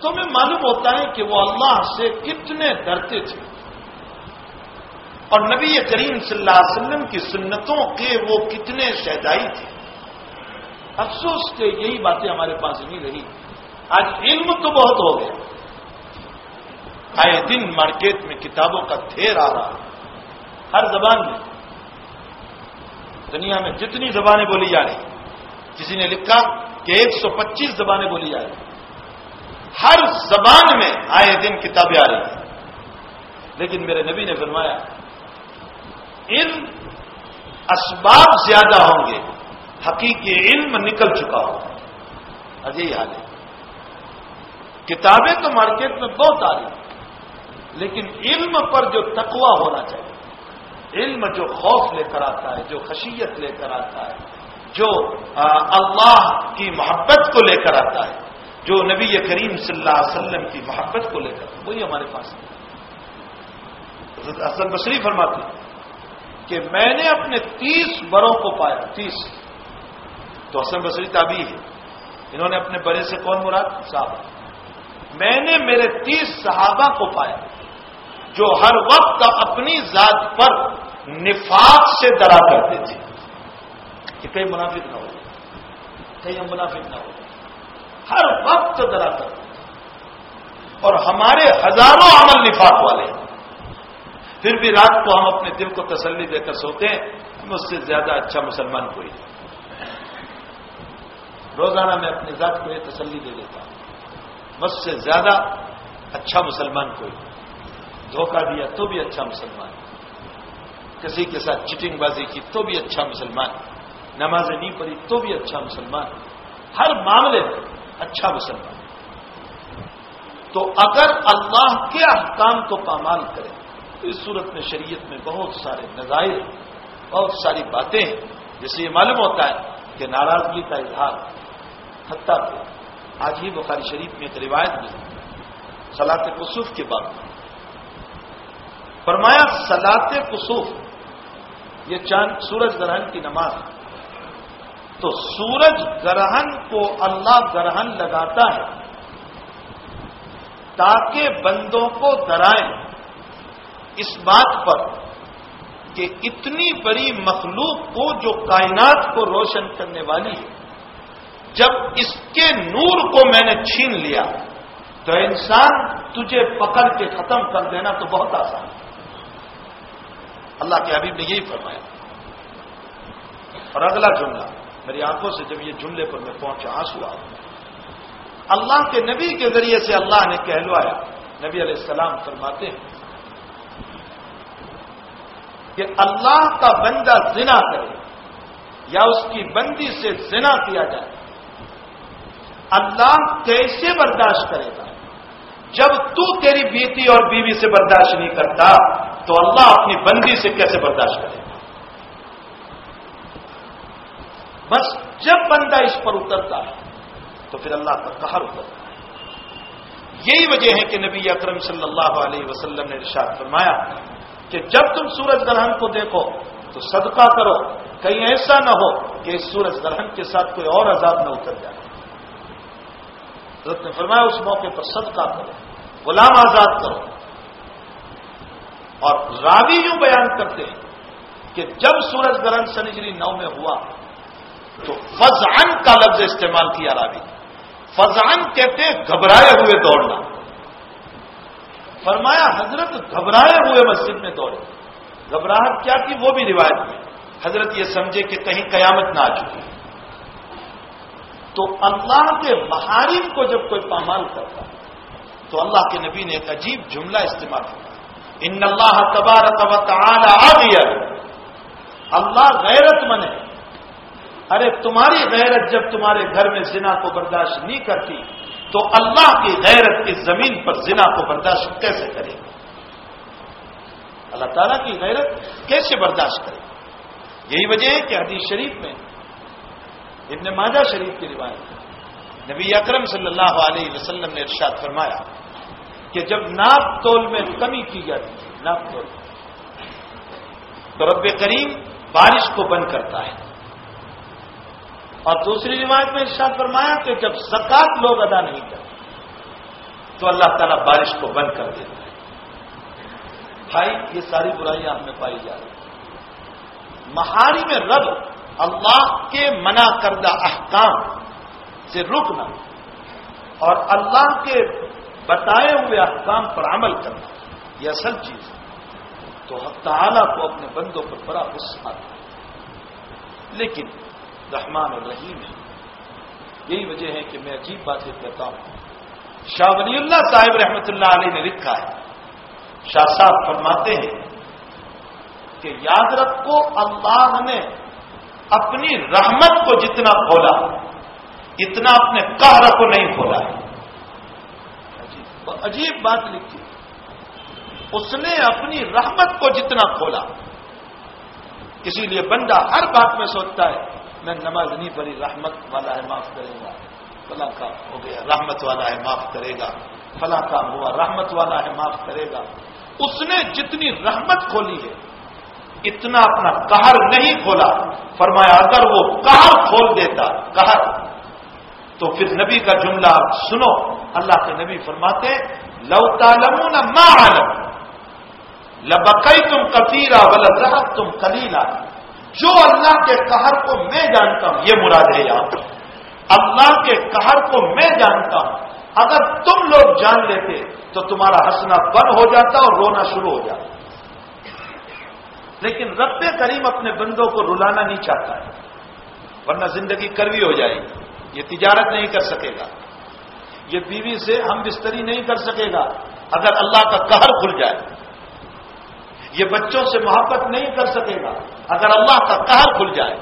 [SPEAKER 1] تو ہمیں معلوم ہوتا ہے کہ وہ اللہ سے کتنے ڈرتے تھے۔ اور نبی کریم صلی اللہ علیہ وسلم کی سنتوں کے وہ کتنے شہدائی تھے۔ افسوس کہ یہی باتیں ہمارے پاس نہیں رہی۔ آج علم تو بہت ہو گیا۔ آئے دن مارکیٹ میں کتابوں کا ڈھیر آ رہا۔ ہے ہر زبان میں دنیا میں جتنی زبانیں بولی جا رہی کسی نے لکھا کہ ایک سو پچیس زبانیں بولی جا رہی ہر زبان میں آئے دن کتابیں آ رہی ہیں۔ لیکن میرے نبی نے فرمایا علم اسباب زیادہ ہوں گے، حقیقی علم نکل چکا ہو۔ یہی حال ہے۔ کتابیں تو مارکیٹ میں بہت آ رہی ہیں، لیکن علم پر جو تقوا ہونا چاہیے علم جو خوف لے کر آتا ہے، جو خشیت لے کر آتا ہے، جو اللہ کی محبت کو لے کر آتا ہے، جو نبی کریم صلی اللہ علیہ وسلم کی محبت کو لے کر وہی ہمارے پاس ہے۔ حسن بصری فرماتی کہ میں نے اپنے تیس بروں کو پایا، تیس۔ تو حسن بصری تابی ہے۔ انہوں نے اپنے بڑے سے کون مراد؟ صاحب میں نے میرے تیس صحابہ کو پایا۔ جو ہر وقت اپنی ذات پر نفاق سے ڈرا کرتے تھے کہ کہیں منافق نہ ہو کہیں ہم منافق نہ ہو ہر وقت ڈرا کرتے تھے۔ اور ہمارے ہزاروں عمل نفاق والے ہیں۔ پھر بھی رات کو ہم اپنے دل کو تسلی دے کر سوتے ہیں مجھ سے زیادہ اچھا مسلمان کوئی روزانہ میں اپنی ذات کو یہ تسلی دے دیتا ہوں۔ مجھ سے زیادہ اچھا مسلمان کوئی دھوکہ دیا تو بھی اچھا مسلمان کسی کے ساتھ چٹنگ بازی کی تو بھی اچھا مسلمان نمازیں نہیں پڑھی تو بھی اچھا مسلمان ہر معاملے میں اچھا مسلمان تو اگر اللہ کے احکام کو پامال کرے، تو اس صورت میں شریعت میں بہت سارے نظائر، بہت ساری باتیں ہیں۔ جس سے یہ معلوم ہوتا ہے کہ ناراضگی کا اظہار حتیٰ کہ آج ہی بخاری شریف میں ایک روایت بھی سلاط قصوف کے بعد۔ فرمایا سلاط قصوف یہ چاند سورج گرہن کی نماز۔ تو سورج گرہن کو اللہ گرہن لگاتا ہے تاکہ بندوں کو درائیں اس بات پر کہ اتنی بڑی مخلوق کو جو کائنات کو روشن کرنے والی ہے، جب اس کے نور کو میں نے چھین لیا، تو انسان تجھے پکڑ کے ختم کر دینا تو بہت آسان ہے۔ اللہ کے حبیب نے یہی فرمایا اور اگلا جملہ، میری آنکھوں سے جب یہ جملے پر میں پہنچا، آنسو آ اللہ کے نبی کے ذریعے سے اللہ نے کہلوایا۔ نبی علیہ السلام فرماتے ہیں کہ اللہ کا بندہ زنا کرے یا اس کی بندی سے زنا کیا جائے۔ اللہ کیسے برداشت کرے گا؟ جب تو تیری بیٹی اور بیوی سے برداشت نہیں کرتا تو اللہ اپنی بندی سے کیسے برداشت کرے گا؟ بس جب بندہ اس پر اترتا ہے، تو پھر اللہ کا قہر اترتا ہے۔ یہی وجہ ہے کہ نبی اکرم صلی اللہ علیہ وسلم نے ارشاد فرمایا کہ جب تم سورج گرہن کو دیکھو، تو صدقہ کرو۔ کہیں ایسا نہ ہو کہ اس سورج گرہن کے ساتھ کوئی اور عذاب نہ اتر جائے۔ حضرت نے فرمایا، اس موقع پر صدقہ کرو، غلام آزاد کرو۔ اور راوی یوں بیان کرتے ہیں کہ جب سورج گرہن سنجری نو میں ہوا، تو فضان کا لفظ استعمال کیا راوی۔ فضان کہتے گھبرائے ہوئے دوڑنا۔ فرمایا، حضرت گھبرائے ہوئے مسجد میں دوڑے۔ گھبراہٹ کیا کی وہ بھی روایت میں۔ حضرت یہ سمجھے کہ کہیں قیامت نہ آ چکی۔ تو اللہ کے محارم کو جب کوئی پامال کرتا، تو اللہ کے نبی نے ایک عجیب جملہ استعمال کیا۔ ان اللہ تبارک و تعالی آ اللہ غیرت منے. ارے تمہاری غیرت جب تمہارے گھر میں زنا کو برداشت نہیں کرتی، تو اللہ کی غیرت کی زمین پر زنا کو برداشت کیسے کرے؟ گا اللہ تعالیٰ کی غیرت کیسے برداشت کرے؟ یہی وجہ ہے کہ حدیث شریف میں ابن ماجہ شریف کی روایت نبی اکرم صلی اللہ علیہ وسلم نے ارشاد فرمایا کہ جب ناپ تول میں کمی کی جاتی ہے، ناپ تول۔ تو رب کریم بارش کو بند کرتا ہے۔ اور دوسری روایت میں ارشاد فرمایا کہ جب زکات لوگ ادا نہیں کرتے، تو اللہ تعالیٰ بارش کو بند کر دیتا ہے۔ بھائی، یہ ساری برائیاں ہم میں پائی جا رہی مہاری میں رب اللہ کے منع کردہ احکام سے رکنا اور اللہ کے بتائے ہوئے احکام پر عمل کرنا یہ اصل چیز ہے۔ تو تعالیٰ کو اپنے بندوں پر بڑا غصہ آتا ہے۔ لیکن رحمان اور رحیم ہے۔ یہی وجہ ہے کہ میں عجیب باتیں کہتا ہوں۔ شاہ ولی اللہ صاحب رحمۃ اللہ علیہ نے لکھا ہے۔ شاہ صاحب فرماتے ہیں کہ یاد رکھو اللہ نے اپنی رحمت کو جتنا کھولا، اتنا اپنے قہر کو نہیں کھولا۔ ہے عجیب بات لکھی۔ اس نے اپنی رحمت کو جتنا کھولا۔ اسی لیے بندہ ہر بات میں سوچتا ہے، میں نماز نہیں پڑھی، رحمت والا ہے، معاف کرے گا۔ فلاں کام ہو گیا، رحمت والا ہے، معاف کرے گا۔ فلاں کام ہوا، رحمت والا ہے، معاف کرے گا۔ اس نے جتنی رحمت کھولی ہے، اتنا اپنا کہر نہیں کھولا۔ فرمایا، اگر وہ کہر کھول دیتا کہر تو پھر نبی کا جملہ آپ سنو، اللہ کے نبی فرماتے، لو تالمون ما عالم لبکئی تم کثیرا ولد تم کلیلا جو اللہ کے قہر کو میں جانتا ہوں، یہ مراد ہے یہاں اللہ کے قہر کو میں جانتا ہوں۔ اگر تم لوگ جان لیتے، تو تمہارا ہنسنا بند ہو جاتا اور رونا شروع ہو جاتا۔ لیکن رب کریم اپنے بندوں کو رلانا نہیں چاہتا ہے، ورنہ زندگی کروی ہو جائے گی۔ یہ تجارت نہیں کر سکے گا۔ یہ بیوی سے ہم بستری نہیں کر سکے گا۔ اگر اللہ کا قہر کھل جائے۔ یہ بچوں سے محبت نہیں کر سکے گا۔ اگر اللہ کا قہر کھل جائے۔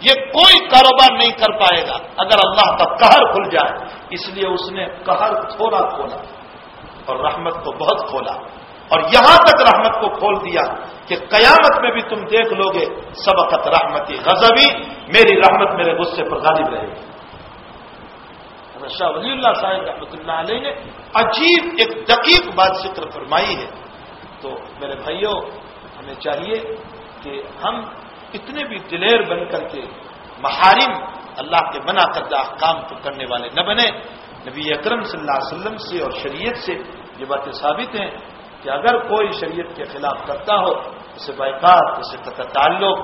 [SPEAKER 1] یہ کوئی کاروبار نہیں کر پائے گا۔ اگر اللہ کا قہر کھل جائے۔ اس لیے اس نے قہر تھوڑا کھولا۔ اور رحمت کو بہت کھولا۔ اور یہاں تک رحمت کو کھول دیا کہ قیامت میں بھی تم دیکھ لو گے سبقت رحمتی غزبی میری رحمت میرے غصے پر غالب رہے گی۔ شاہ ولی اللہ صاحب رحمۃ اللہ علیہ نے عجیب ایک دقیق بات ذکر فرمائی ہے۔ تو میرے بھائیوں، ہمیں چاہیے کہ ہم اتنے بھی دلیر بن کر کے محارم اللہ کے منع کردہ کام کو کرنے والے نہ بنے نبی اکرم صلی اللہ علیہ وسلم سے اور شریعت سے یہ باتیں ثابت ہیں کہ اگر کوئی شریعت کے خلاف کرتا ہو اسے بائیکار اسے قطع تعلق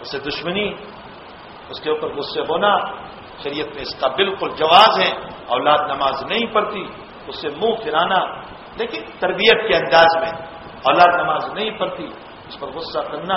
[SPEAKER 1] اسے دشمنی، اس کے اوپر غصے ہونا شریعت میں اس کا بالکل جواز ہے، اولاد نماز نہیں پڑھتی اسے منہ پھرانا۔ لیکن تربیت کے انداز میں، اولاد نماز نہیں پڑھتی، اس پر غصہ کرنا،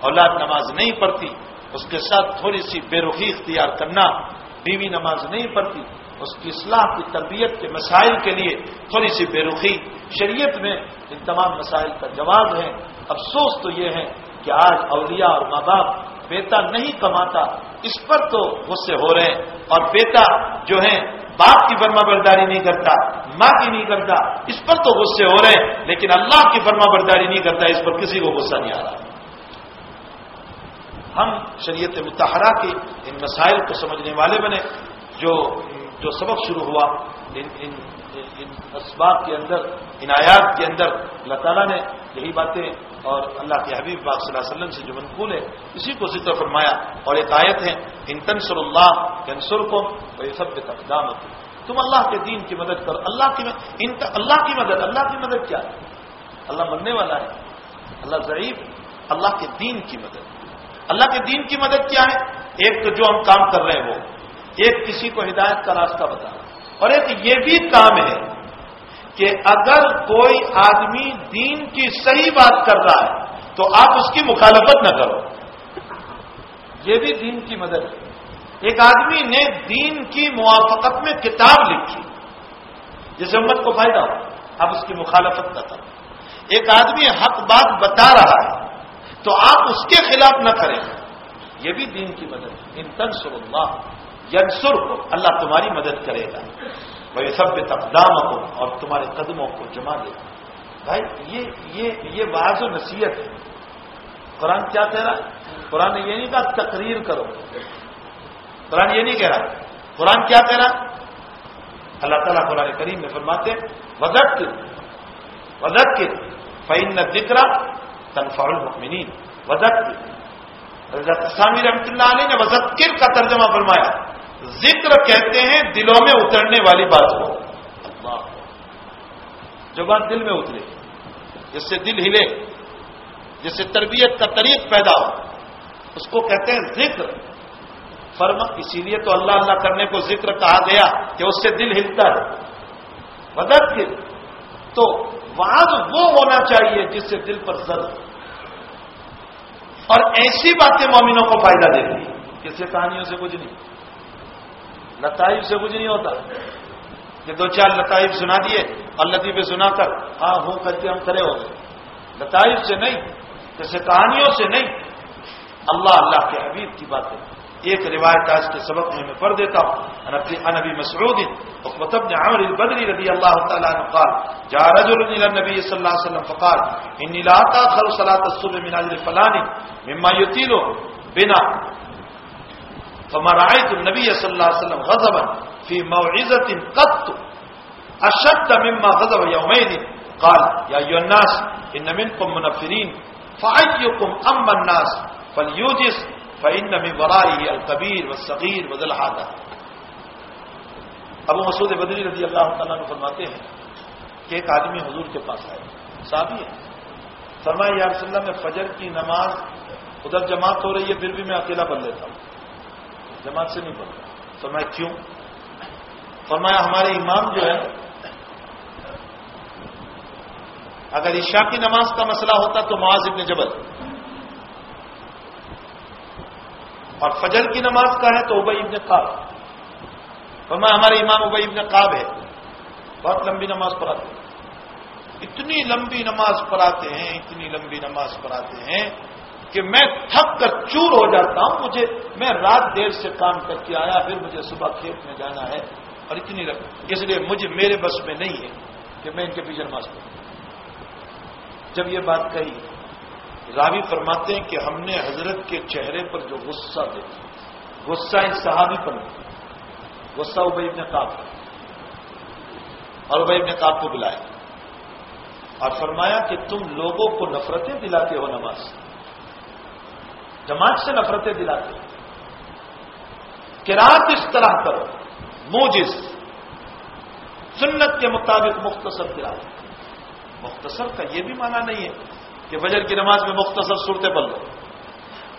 [SPEAKER 1] اولاد نماز نہیں پڑھتی، اس کے ساتھ تھوڑی سی بے رخی اختیار کرنا، بیوی نماز نہیں پڑھتی، اس کی اصلاح کی تربیت کے مسائل کے لیے تھوڑی سی بے رخی۔ شریعت میں ان تمام مسائل کا جواب ہے۔ افسوس تو یہ ہے کہ آج اولیاء اور ماں باپ بیٹا نہیں کماتا، اس پر تو غصے ہو رہے ہیں۔ اور بیٹا جو ہے، باپ کی فرما برداری نہیں کرتا، ماں کی نہیں کرتا، اس پر تو غصے ہو رہے ہیں۔ لیکن اللہ کی فرما برداری نہیں کرتا، اس پر کسی کو غصہ نہیں آ رہا۔ ہم شریعت متحرہ کے ان مسائل کو سمجھنے والے بنے، جو جو سبق شروع ہوا، ان ان ان اسباب کے اندر، ان آیات کے اندر اللہ تعالیٰ نے یہی باتیں اور اللہ کے حبیب باغ صلی اللہ علیہ وسلم سے جو منقول ہے اسی کو ذکر فرمایا اور ایک آیت ہے، ان تنسر اللہ کنسر کو یہ سب اقدام تم اللہ کے دین کی مدد کرو، اللہ کی ان اللہ کی مدد، اللہ کی مدد کیا ہے؟ اللہ مرنے والا ہے، اللہ ضعیف، اللہ کے دین کی مدد۔ اللہ کے دین کی مدد کیا ہے؟ ایک تو جو ہم کام کر رہے ہیں وہ، ایک کسی کو ہدایت کا راستہ بتا اور ایک یہ بھی کام ہے کہ اگر کوئی آدمی دین کی صحیح بات کر رہا ہے، تو آپ اس کی مخالفت نہ کرو۔ یہ بھی دین کی مدد ہے۔ ایک آدمی نے دین کی موافقت میں کتاب لکھی، جس امت کو فائدہ ہو، آپ اس کی مخالفت نہ کرو۔ ایک آدمی حق بات بتا رہا ہے، تو آپ اس کے خلاف نہ کریں۔ یہ بھی دین کی مدد ان تنسر اللہ۔ ینسر کو اللہ تمہاری مدد کرے گا۔ بھائی سب تقدام ہو اور تمہارے قدموں کو جما دے بھائی، یہ یہ یہ بعض و نصیحت ہے۔ قرآن کیا کہہ رہا ہے؟ قرآن نے یہ نہیں کہا تقریر کرو۔ قرآن یہ نہیں کہہ رہا۔ قرآن کیا کہہ رہا؟ اللہ تعالیٰ قرآن کریم میں فرماتے وزٹ وزٹ کے فعین نہ دکرا تنفع المؤمنین وزت سامی رحمۃ اللہ علیہ نے وزکر کا ترجمہ فرمایا۔ ذکر کہتے ہیں دلوں میں اترنے والی بات کو۔ اللہ۔ جو بات دل میں اترے، جس سے دل ہلے، جس سے تربیت کا طریق پیدا ہو، اس کو کہتے ہیں ذکر۔ فرما، اسی لیے تو اللہ اللہ کرنے کو ذکر کہا گیا کہ اس سے دل ہلتا ہے۔ بدت دل تو بعض وہ ہونا چاہیے جس سے دل پر سر اور ایسی باتیں مومنوں کو فائدہ دیتی کسی کہانیوں سے کچھ نہیں۔ لطائف سے کچھ نہیں ہوتا۔ کہ دو چار لطائف سنا دیے، اور لطیفے سنا کر ہاں ہوں کر کے ہم کھڑے ہو گئے۔ لطائف سے نہیں، جیسے کہانیوں سے نہیں۔ اللہ اللہ کے حبیب کی باتیں۔ ایک روایت آج کے سبق میں میں پڑھ دیتا ہوں۔ نبی مسعود مطب نے عمر البدری رضی اللہ تعالیٰ عنہ قال جا رجل الى النبي صلی اللہ علیہ وسلم فقال، انی لا تاخر صلاة الصبح من اجل فلان مما يطيل بنا فما رأيت النبي صلی اللہ علیہ وسلم غضبا في موعظة قط. اشد مما غضب يومين. قال، يا ايها الناس ان منكم منفرين. فايكم اما الناس فليوجس، فإن من ورائه القبیر و صغیر و ابو مسعود بدری رضی اللہ تعالیٰ نے فرماتے ہیں کہ ایک آدمی حضور کے پاس آئے، صحابی ہے فرمایا، یا رسول اللہ، میں فجر کی نماز ادھر جماعت ہو رہی ہے، پھر بھی میں اکیلا پڑھ لیتا ہوں۔ جماعت سے نہیں پڑھتا فرمایا، کیوں؟ فرمایا، ہمارے امام جو ہے اگر عشاء کی نماز کا مسئلہ ہوتا تو معاذ ابن جبل۔ اور فجر کی نماز کا ہے تو ابئی ابن قاب فرمایا، ہمارے امام ابئی ابن قاب ہے بہت لمبی نماز پڑھاتے ہیں۔ اتنی لمبی نماز پڑھاتے ہیں، اتنی لمبی نماز پڑھاتے ہیں۔ کہ میں تھک کر چور ہو جاتا ہوں، مجھے، میں رات دیر سے کام کر کے آیا، پھر مجھے صبح کھیت میں جانا ہے، اور اتنی لمبی اس لیے مجھے میرے بس میں نہیں ہے کہ میں ان کے پیچھے نماز پڑھوں۔ جب یہ بات کہی، راوی فرماتے ہیں کہ ہم نے حضرت کے چہرے پر جو غصہ دیکھا، غصہ ان صحابی پر نہیں، غصہ ابئی ابن کاپ اور ابئی ابن کاپ کو بلایا۔ اور فرمایا کہ تم لوگوں کو نفرتیں دلاتے ہو نماز۔ جماعت سے نفرتیں دلاتے ہو اس طرح کرو موجز سنت کے مطابق مختصر گرا مختصر کا یہ بھی معنی نہیں ہے کہ فجر کی نماز میں مختصر صورتیں پڑھ لو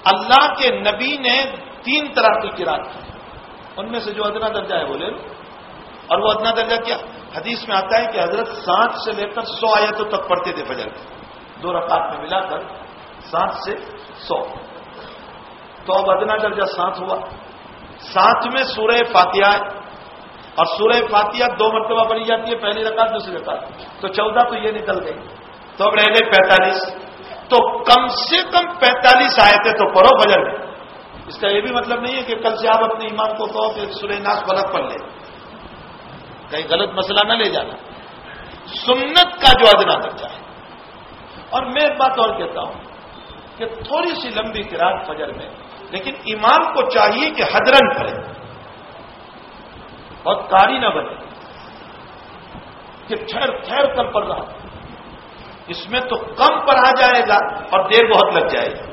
[SPEAKER 1] اللہ کے نبی نے تین طرح کی قرآن کی۔ ان میں سے جو ادنا درجہ ہے بولے اور وہ ادنا درجہ کیا؟ حدیث میں آتا ہے کہ حضرت سات سے لے کر سو آیتوں تک پڑھتے تھے فجر دو رکعت میں ملا کر سات سے سو۔ تو اب ادنا درجہ سات ہوا۔ سات میں سورہ فاتحہ اور سورہ فاتحہ دو مرتبہ پڑھی جاتی ہے، پہلی رکعت، دوسری رکعت۔ تو چودہ تو یہ نکل گئی۔ تو اب رہ گئے پینتالیس۔ تو کم سے کم پینتالیس آئے تھے تو پڑھو فجر میں۔ اس کا یہ بھی مطلب نہیں ہے کہ کل سے آپ اپنے ایمان کو کہو کہ سورہ ناس غلط پڑھ لیں۔ کہیں غلط مسئلہ نہ لے جانا۔ سنت کا جو ادنا درجہ ہے۔ اور میں ایک بات اور کہتا ہوں۔ کہ تھوڑی سی لمبی کراط فجر میں، لیکن ایمان کو چاہیے کہ حدرن کرے بہت کاری نہ بنے۔ کہ ٹھہر ٹھہر کر پڑ رہا۔ اس میں تو کم پڑھا جائے گا اور دیر بہت لگ جائے گی۔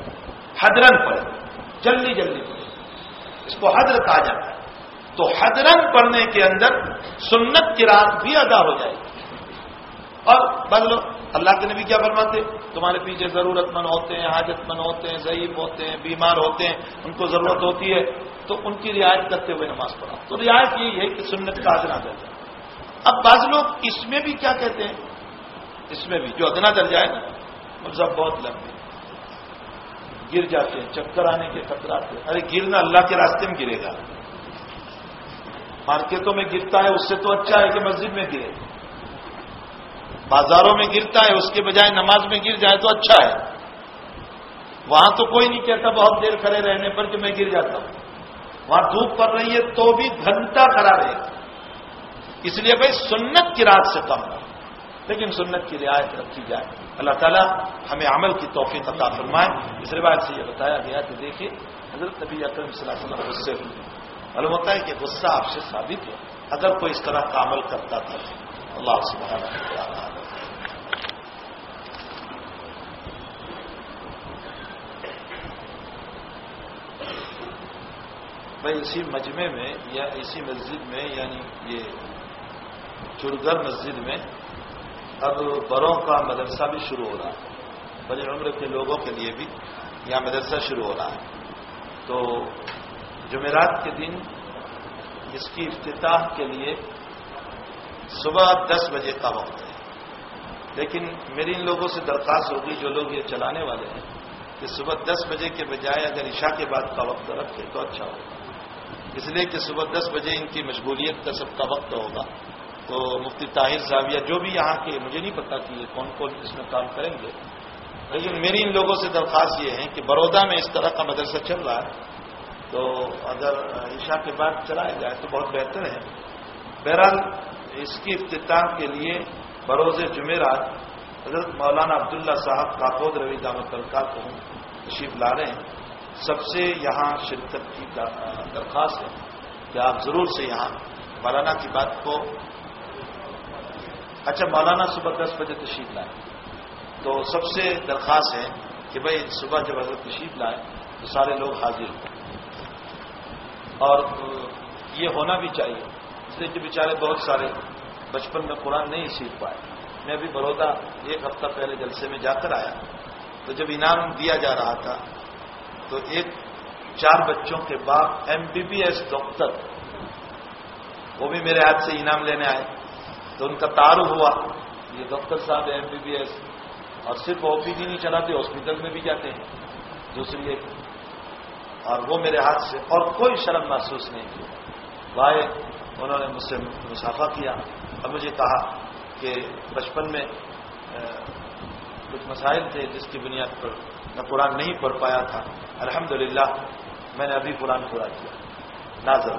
[SPEAKER 1] حدرن پڑھے۔ جلدی جلدی پڑھے۔ اس کو حدر کہا جاتا ہے۔ تو حدرن پڑھنے کے اندر سنت کی رات بھی ادا ہو جائے گی اور بدلو اللہ کے نبی کیا فرماتے؟ تمہارے پیچھے ضرورت مند ہوتے ہیں حاجت مند ہوتے ہیں ضعیف ہوتے ہیں، بیمار ہوتے ہیں، ان کو ضرورت ہوتی ہے۔ تو ان کی رعایت کرتے ہوئے نماز پڑھا۔ تو رعایت یہی ہے کہ سنت کا ادنا درجہ اب بعض لوگ اس میں بھی کیا کہتے ہیں؟ اس میں بھی جو ادنا درجہ ہے نا مطلب بہت لمبے گر جاتے ہیں، چکر آنے کے خطرات ارے گرنا اللہ کے راستے میں گرے گا۔ مارکیٹوں میں گرتا ہے، اس سے تو اچھا ہے کہ مسجد میں گرے۔ بازاروں میں گرتا ہے، اس کے بجائے نماز میں گر جائے تو اچھا ہے۔ وہاں تو کوئی نہیں کہتا بہت دیر کھڑے رہنے پر کہ میں گر جاتا ہوں۔ وہاں دھوپ پڑ رہی ہے تو بھی گھنٹہ کھڑا رہے۔ اس لیے بھائی سنت کی رات سے کم رہا لیکن سنت کی رعایت رکھی جائے۔ اللہ تعالیٰ ہمیں عمل کی توفیق عطا فرمائے۔ اس روایت سے یہ بتایا گیا کہ دیکھیے، حضرت نبی اکرم صلی اللہ علیہ وسلم غصے ہوئے۔ معلوم ہوتا ہے کہ غصہ آپ سے ثابت ہے۔ اگر کوئی اس طرح کا عمل کرتا تھا، اللہ سبحانہ بھائی اسی مجمع میں یا اسی مسجد میں یعنی یہ چرگر مسجد میں اب بڑوں کا مدرسہ بھی شروع ہو رہا ہے۔ بڑی عمر کے لوگوں کے لیے بھی یہاں مدرسہ شروع ہو رہا ہے۔ تو جمعرات کے دن اس کی افتتاح کے لیے صبح دس بجے کا وقت ہے۔ لیکن میری ان لوگوں سے درخواست ہوگی، جو لوگ یہ چلانے والے ہیں، کہ صبح دس بجے کے بجائے اگر عشاء کے بعد کا وقت رکھے تو اچھا ہوگا۔ اس لیے کہ صبح دس بجے ان کی مشغولیت کا سب کا وقت ہوگا۔ تو مفتی طاہر صاحب یا جو بھی یہاں کے، مجھے نہیں پتا کہ یہ کون کون اس میں کام کریں گے۔ لیکن میری ان لوگوں سے درخواست یہ ہے کہ بڑودا میں اس طرح کا مدرسہ چل رہا ہے، تو اگر عشاء کے بعد چلایا جائے تو بہت بہتر ہے۔ بہرحال اس کی افتتاح کے لیے بروز جمعرات حضرت مولانا عبداللہ صاحب کاپود روی دامت تلکا کو تشریف لا رہے ہیں۔ سب سے یہاں شرکت کی درخواست ہے کہ آپ ضرور سے یہاں مولانا کی بات کو اچھا مولانا صبح دس بجے تشریف لائے تو سب سے درخواست ہے کہ بھائی صبح جب حضرت تشریف لائے تو سارے لوگ حاضر ہوں۔ اور یہ ہونا بھی چاہیے۔ اس لیے کہ بیچارے بہت سارے بچپن میں قرآن نہیں سیکھ پائے۔ میں ابھی بڑودا ایک ہفتہ پہلے جلسے میں جا کر آیا۔ تو جب انعام دیا جا رہا تھا تو ایک چار بچوں کے بعد M B B S doctor, وہ بھی میرے ہاتھ سے انعام لینے آئے۔ تو ان کا تعارف ہوا۔ یہ ڈاکٹر صاحب ایم بی بی ایس۔ اور صرف او پی ڈی نہیں چلاتے، ہاسپٹل میں بھی جاتے ہیں۔ دوسری ایک۔ اور وہ میرے ہاتھ سے اور کوئی شرم محسوس نہیں کی۔ بھائی، انہوں نے مجھ سے مسافہ کیا اور مجھے کہا کہ بچپن میں کچھ مسائل تھے جس کی بنیاد پر میں قرآن نہیں پڑھ پایا تھا۔ الحمدللہ، میں نے ابھی قرآن پورا کیا نازر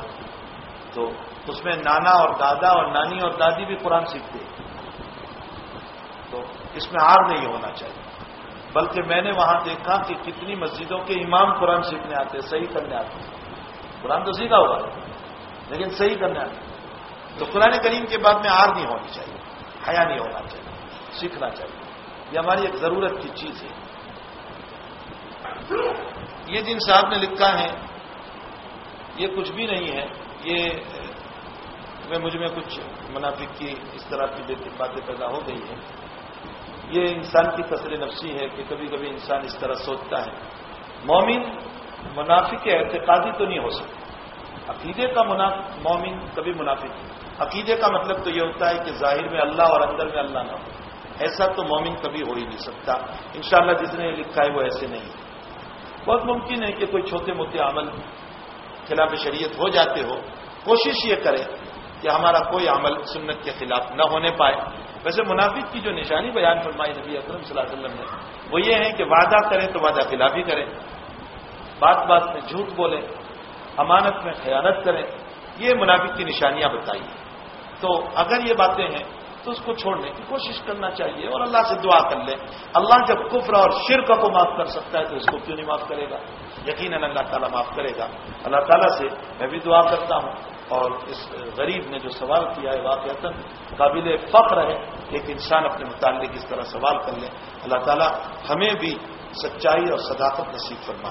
[SPEAKER 1] تو اس میں نانا اور دادا اور نانی اور دادی بھی قرآن سیکھتے تو اس میں ہار نہیں ہونا چاہیے۔ بلکہ میں نے وہاں دیکھا کہ کتنی مسجدوں کے امام قرآن سیکھنے آتے صحیح کرنے آتے قرآن تو سیکھا ہوا لیکن صحیح کرنے آتے تو قرآن کریم کے بعد میں ہار نہیں ہونی چاہیے، حیا نہیں ہونا چاہیے، سیکھنا چاہیے۔ یہ ہماری ایک ضرورت کی چیز ہے۔ یہ جن صاحب نے لکھا ہے، یہ کچھ بھی نہیں ہے، یہ، میں، مجھ میں کچھ منافق کی اس طرح کی باتیں پیدا ہو گئی ہیں۔ یہ انسان کی تصر نفسی ہے کہ کبھی کبھی انسان اس طرح سوچتا ہے۔ مومن منافق اعتقادی تو نہیں ہو سکتا۔ عقیدے کا مومن کبھی منافق عقیدے کا مطلب تو یہ ہوتا ہے کہ ظاہر میں اللہ اور اندر میں اللہ نہ ہو۔ ایسا تو مومن کبھی ہو ہی نہیں سکتا۔ انشاءاللہ جس نے لکھا ہے وہ ایسے نہیں۔ بہت ممکن ہے کہ کوئی چھوٹے موٹے عمل خلاف شریعت ہو جاتے ہو، کوشش یہ کرے کہ ہمارا کوئی عمل سنت کے خلاف نہ ہونے پائے۔ ویسے منافق کی جو نشانی بیان فرمائی نبی اکرم صلی اللہ علیہ وسلم نے، وہ یہ ہے کہ وعدہ کریں تو وعدہ خلافی کریں بات بات میں جھوٹ بولیں امانت میں خیانت کریں یہ منافق کی نشانیاں بتائیے۔ تو اگر یہ باتیں ہیں تو اس کو چھوڑنے کی کوشش کرنا چاہیے اور اللہ سے دعا کر لے۔ اللہ جب کفر اور شرک کو معاف کر سکتا ہے تو اس کو کیوں نہیں معاف کرے گا؟ یقیناً اللہ تعالیٰ معاف کرے گا۔ اللہ تعالیٰ سے میں بھی دعا کرتا ہوں۔ اور اس غریب نے جو سوال کیا ہے واقعات قابل فخر ہے، ایک انسان اپنے متعلق اس طرح سوال کر لے۔ اللہ تعالیٰ ہمیں بھی سچائی اور صداقت نصیب فرما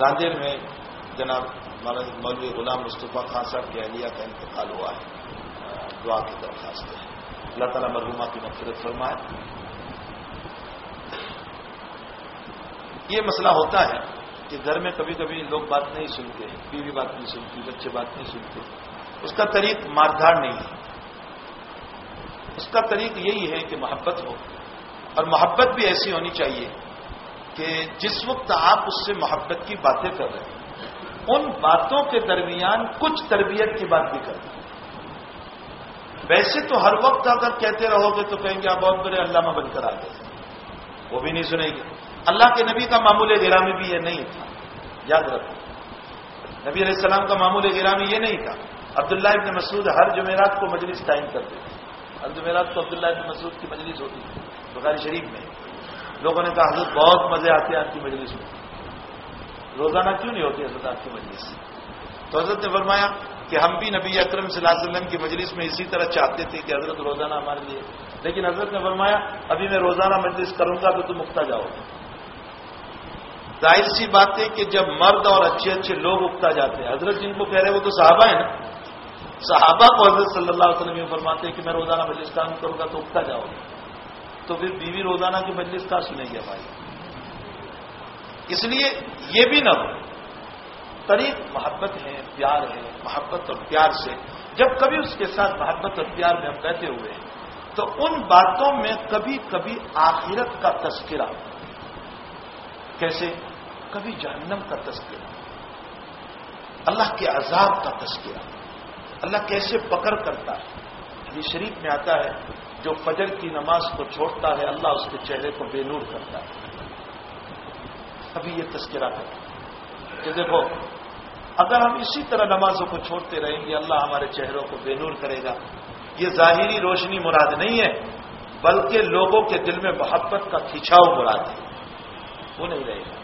[SPEAKER 1] راندیر میں جناب مولوی غلام مصطفیٰ خان صاحب کی اہلیہ کا انتقال ہوا ہے۔ دعا کی درخواست ہے۔ اللہ تعالیٰ مرحوما کی مفرت فرمائے۔ یہ مسئلہ ہوتا ہے کہ گھر میں کبھی کبھی لوگ بات نہیں سنتے، بیوی بات نہیں سنتی، بچے بات نہیں سنتے۔ اس کا طریق ماردھار نہیں ہے۔ اس کا طریق یہی ہے کہ محبت ہو۔ اور محبت بھی ایسی ہونی چاہیے کہ جس وقت آپ اس سے محبت کی باتیں کر رہے ہیں، ان باتوں کے درمیان کچھ تربیت کی بات بھی کر رہے ہیں۔ ویسے تو ہر وقت اگر کہتے رہو گے تو کہیں گے آپ بہت بڑے اللہ میں بن کر آ گئے۔ وہ بھی نہیں سنے گی اللہ کے نبی کا معمول گرامی بھی یہ نہیں تھا۔ یاد رکھو۔ نبی علیہ السلام کا معمول گرامی یہ نہیں تھا۔ عبداللہ ابن مسعود ہر جمعرات کو مجلس ٹائم کرتے تھے۔ ہر جمعرات کو عبداللہ ابن مسعود کی مجلس ہوتی تھی، بخاری شریف میں۔ لوگوں نے کہا، حضرت، بہت مزے آتے ہیں آپ کی مجلس میں۔ روزانہ کیوں نہیں ہوتی حضرت آپ کی مجلس؟ تو حضرت نے فرمایا کہ ہم بھی نبی اکرم صلی اللہ علیہ وسلم کی مجلس میں اسی طرح چاہتے تھے کہ حضرت روزانہ ہمارے لیے۔ لیکن حضرت نے فرمایا، ابھی میں روزانہ مجلس کروں گا تو تم مکتا جاؤ۔ ظاہر سی بات ہے کہ جب مرد اور اچھے اچھے لوگ اگتا جاتے ہیں، حضرت جن کو کہہ رہے وہ تو صحابہ ہیں۔ نا صحابہ کو حضرت صلی اللہ علیہ وسلم یہ فرماتے ہیں کہ میں روزانہ مجلس کام کروں گا تو اگتا جاؤ۔ گے تو پھر بیوی روزانہ کی مجلس کا سنے گی بھائی؟ اس لیے یہ بھی نہ ہو۔ طریق محبت ہے، پیار ہے۔ محبت اور پیار سے، جب کبھی اس کے ساتھ محبت اور پیار میں ہم بیٹھے ہوئے ہیں تو ان باتوں میں کبھی کبھی آخرت کا تذکرہ، کیسے؟ کبھی جہنم کا تذکرہ، اللہ کے عذاب کا تذکرہ، اللہ کیسے پکڑ کرتا ہے؟ یہ شریف میں آتا ہے، جو فجر کی نماز کو چھوڑتا ہے، اللہ اس کے چہرے کو بے نور کرتا ہے۔ ابھی یہ تذکرہ کرتا ہے۔ کہ دیکھو اگر ہم اسی طرح نمازوں کو چھوڑتے رہیں گے، اللہ ہمارے چہروں کو بے نور کرے گا۔ یہ ظاہری روشنی مراد نہیں ہے، بلکہ لوگوں کے دل میں محبت کا کھینچاؤ مراد ہے۔ وہ نہیں رہے گا۔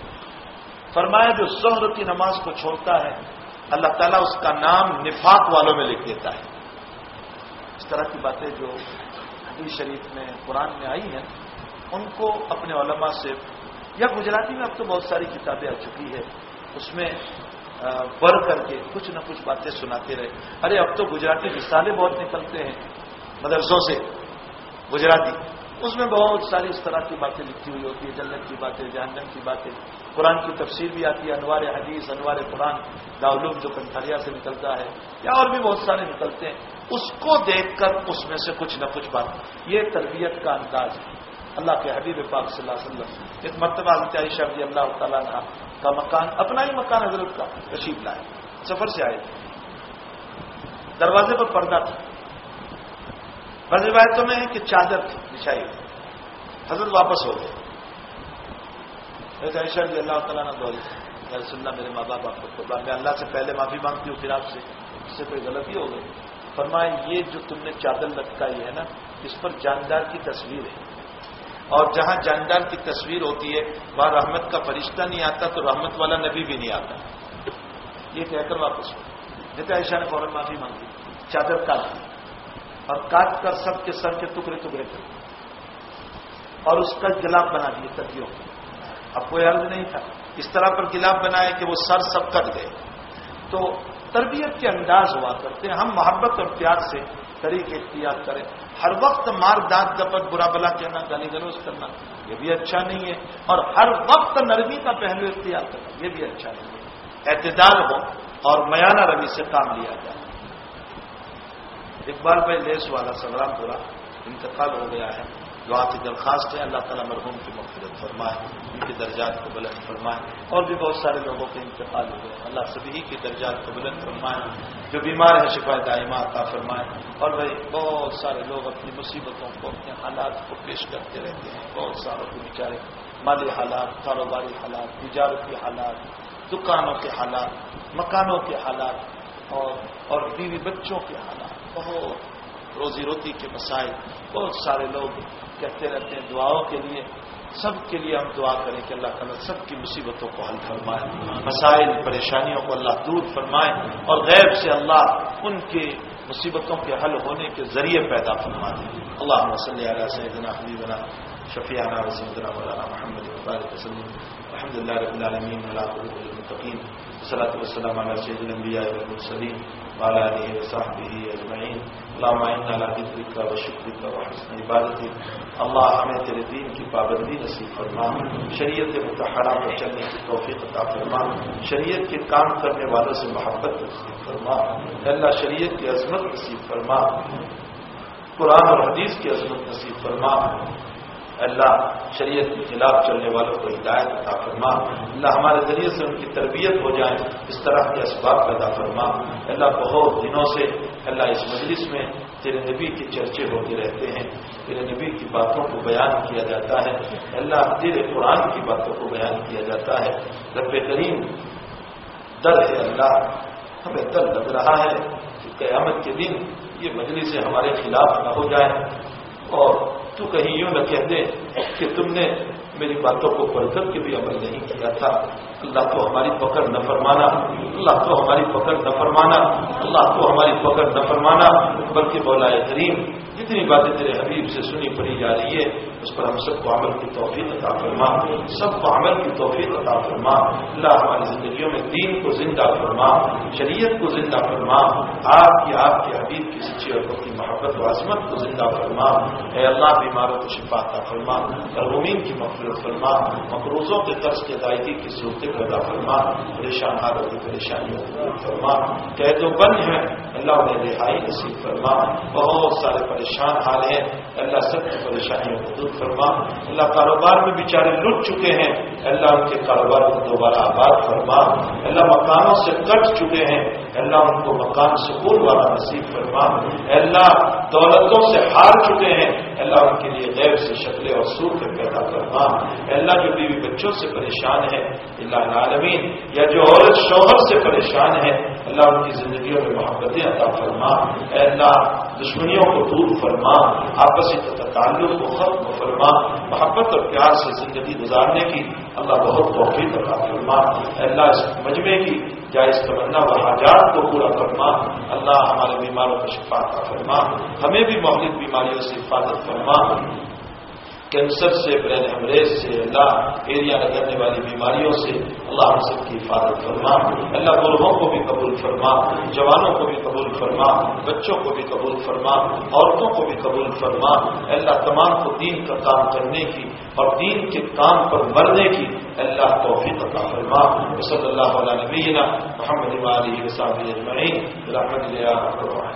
[SPEAKER 1] فرمایا، جو زہر کی نماز کو چھوڑتا ہے، اللہ تعالیٰ اس کا نام نفاق والوں میں لکھ دیتا ہے۔ اس طرح کی باتیں جو حدیث شریف میں، قرآن میں آئی ہیں، ان کو اپنے علماء سے، یا گجراتی میں اب تو بہت ساری کتابیں آ چکی ہے اس میں بڑھ کر کے کچھ نہ کچھ باتیں سناتے رہے۔ ارے، اب تو گجراتی رسالے بہت نکلتے ہیں، مدرسوں سے۔ گجراتی۔ اس میں بہت ساری اس طرح کی باتیں لکھی ہوئی ہوتی ہے جنت کی باتیں، جہنم کی باتیں۔ قرآن کی تفسیر بھی آتی ہے، انوار حدیث، انوار قرآن داولوم جو کنتھاریا سے نکلتا ہے، یا اور بھی بہت سارے نکلتے ہیں۔ اس کو دیکھ کر اس میں سے کچھ نہ کچھ بات۔ یہ تربیت کا انداز ہے۔ اللہ کے حبیب پاک صلی اللہ علیہ وسلم ایک مرتبہ حضرت عائشہ رضی اللہ تعالیٰ نے کا مکان، اپنا ہی مکان حضرت کا تشریف لائے سفر سے آئے۔ دروازے پر پردہ تھا۔ بس روایتوں میں ہے کہ چادر تھی بچھائی حضرت واپس ہو گئے۔ عائشہ رضی اللہ تعالیٰ نے دور رسول اللہ، میرے ماں باپ، آپ کو قربان۔ میں اللہ سے پہلے معافی مانگتی ہوں، پھر آپ سے، اس سے کوئی غلطی ہو گئی۔ فرمائے یہ جو تم نے چادر لٹکائی ہے نا، اس پر جاندار کی تصویر ہے۔ اور جہاں جاندار کی تصویر ہوتی ہے، وہاں رحمت کا فرشتہ نہیں آتا، تو رحمت والا نبی بھی نہیں آتا۔ یہ کہہ کر واپس ہو۔ جیسے عائشہ نے فوراً معافی مانگی۔ چادر کاٹ دی۔ اور کاٹ کر سب کے سر کے ٹکڑے ٹکڑے کر اور اس کا گلاب بنا دیے تکیوں اب کوئی عرض نہیں تھا۔ اس طرح پر گلاب بنائے کہ وہ سر سب کٹ گئے۔ تو تربیت کے انداز ہوا کرتے ہیں۔ ہم محبت اور پیار سے طریقے اختیار کریں۔ ہر وقت مار دانت دپت برا بلا کہنا، گالی گلوز کرنا، یہ بھی اچھا نہیں ہے۔ اور ہر وقت نرمی کا پہلو اختیار کرنا، یہ بھی اچھا نہیں ہے۔ اعتدال ہو اور میانہ روی سے کام لیا جائے۔ اقبال بھائی، لیس والا سلام پورا انتقال ہو گیا ہے۔ دعا کی درخواست ہے، اللہ تعالیٰ مرحوم کی مغفرت فرمائے، ان کے درجات کو بلند فرمائے، اور بھی بہت سارے لوگوں کے انتقال ہو گئے۔ اللہ سبھی کے درجات کو بلند فرمائے، جو بیمار ہے شفا دائمہ عطا فرمائے۔ اور بھائی، بہت سارے لوگ اپنی مصیبتوں کو، اپنے حالات کو پیش کرتے رہتے ہیں۔ بہت ساروں کو بیچارے، مالی حالات، کاروباری حالات تجارتی حالات، دکانوں کے حالات، مکانوں کے حالات، اور اور بیوی بچوں کے حالات، بہت روزی روٹی کے مسائل، بہت سارے لوگ کہتے رہتے ہیں دعاؤں کے لیے، سب کے لیے ہم دعا کریں کہ اللہ تعالیٰ سب کی مصیبتوں کو حل فرمائے، مسائل، پریشانیوں کو اللہ دور فرمائے اور غیب سے اللہ ان کے مصیبتوں کے حل ہونے کے ذریعے پیدا فرما دیں اللہ وسلم علیہ سیدنا حبیبنا شفیعنا وسیدنا مولانا محمد وسلم الحمد للہ رب العالمین المتقین صلاۃ والسلام علی سید الانبیاء والمرسلین وعلى آله وصحبه اجمعین اللهم إنا على ذكرك وشكرك وحسن عبادتك. اللہ ہمیں تیرے دین کی پابندی نصیب فرما شریعت متحرہ پر چلنے کی توفیق عطا فرما شریعت کے کام کرنے والوں سے محبت نصیب فرما اللہ شریعت کی عظمت نصیب فرما قرآن اور حدیث کی عظمت نصیب فرما اللہ شریعت کے خلاف چلنے والوں کو ہدایت عطا فرما۔ اللہ ہمارے ذریعے سے ان کی تربیت ہو جائے۔ اس طرح کے اسباب پیدا فرما۔ اللہ بہت دنوں سے اللہ اس مجلس میں تیرے نبی کے چرچے ہوتے رہتے ہیں۔ تیرے نبی کی باتوں کو بیان کیا جاتا ہے۔ اللہ تیرے قرآن کی باتوں کو بیان کیا جاتا ہے۔ رب کریم در ہے اللہ۔ ہمیں در لگ رہا ہے کہ قیامت کے دن یہ مجلس ہمارے خلاف نہ ہو جائے اور تو کہیں یوں نہ کہہ دے کہ تم نے میری باتوں کو پڑھ کر کے بھی عمل نہیں کیا تھا۔ اللہ تو ہماری پکڑ نہ فرمانا۔ اللہ تو ہماری پکڑ نہ فرمانا۔ اللہ کو ہماری پکڑ نہ فرمانا۔ بلکہ بولا کریم جتنی باتیں تیرے حبیب سے سنی پڑی جا رہی ہے اس پر ہم سب کو عمل کی توفیق عطا فرما۔ سب کو عمل کی توفیق عطا فرما۔ اللہ ہماری زندگیوں میں دین کو زندہ فرما، شریعت کو زندہ فرما۔ آپ کی، آپ کے حبیب کی سچی اور پکی محبت و عظمت کو زندہ فرما۔ اے اللہ، بیماروں کو شفا عطا فرما۔ ترغمین کی مفرت فرما، مقروضوں کے قرض کی ادائیگی کی صورتیں پیدا فرما، پریشان حالت کی پریشانیوں کو فرما۔ قید و بند ہیں، اللہ انہیں رہائی نصیب فرما۔ بہت سارے پریشان پریشان حال ہیں، اللہ سب کی پریشانیوں کو دور فرما۔ اللہ کاروبار میں بیچارے لٹ چکے ہیں، اللہ ان کے کاروبار کو دوبارہ آباد فرما۔ اللہ مکانوں سے کٹ چکے ہیں، اللہ ان کو مکان سکون والا نصیب فرما۔ اللہ دولتوں سے ہار چکے ہیں، اللہ ان کے لیے غیر سے شکلیں اور سور پیدا فرما۔ اللہ جو بیوی بچوں سے پریشان ہے اللہ عالمین یا جو عورت شوہر سے پریشان ہے، اللہ ان کی زندگیوں میں محبتیں عطا فرما۔ اللہ، دشمنیوں کو دور فرما آپسی تعلق کو ختم فرما۔ محبت اور پیار سے زندگی گزارنے کی اللہ بہت توفیق عطا فرما۔ اللہ، اس مجمع کی جائز تمنا و حاجات کو پورا فرما۔ اللہ ہمارے بیماروں کو شفا عطا فرما۔ ہمیں بھی مختلف بیماریوں سے حفاظت فرما۔ کینسر سے، برین ہمریز سے، اللہ ایریا لگنے والی بیماریوں سے اللہ ہم سب کی حفاظت فرما۔ اللہ بڑھوں کو بھی قبول فرما، جوانوں کو بھی قبول فرما، بچوں کو بھی قبول فرما، عورتوں کو بھی قبول فرما۔ اللہ تمام کو دین کا کام کرنے کی اور دین کے کام پر مرنے کی اللہ توفیق عطا فرما۔ صلی اللہ علیہ نبینا محمد علیہ وسلم اجمعین۔ رحمت اللہ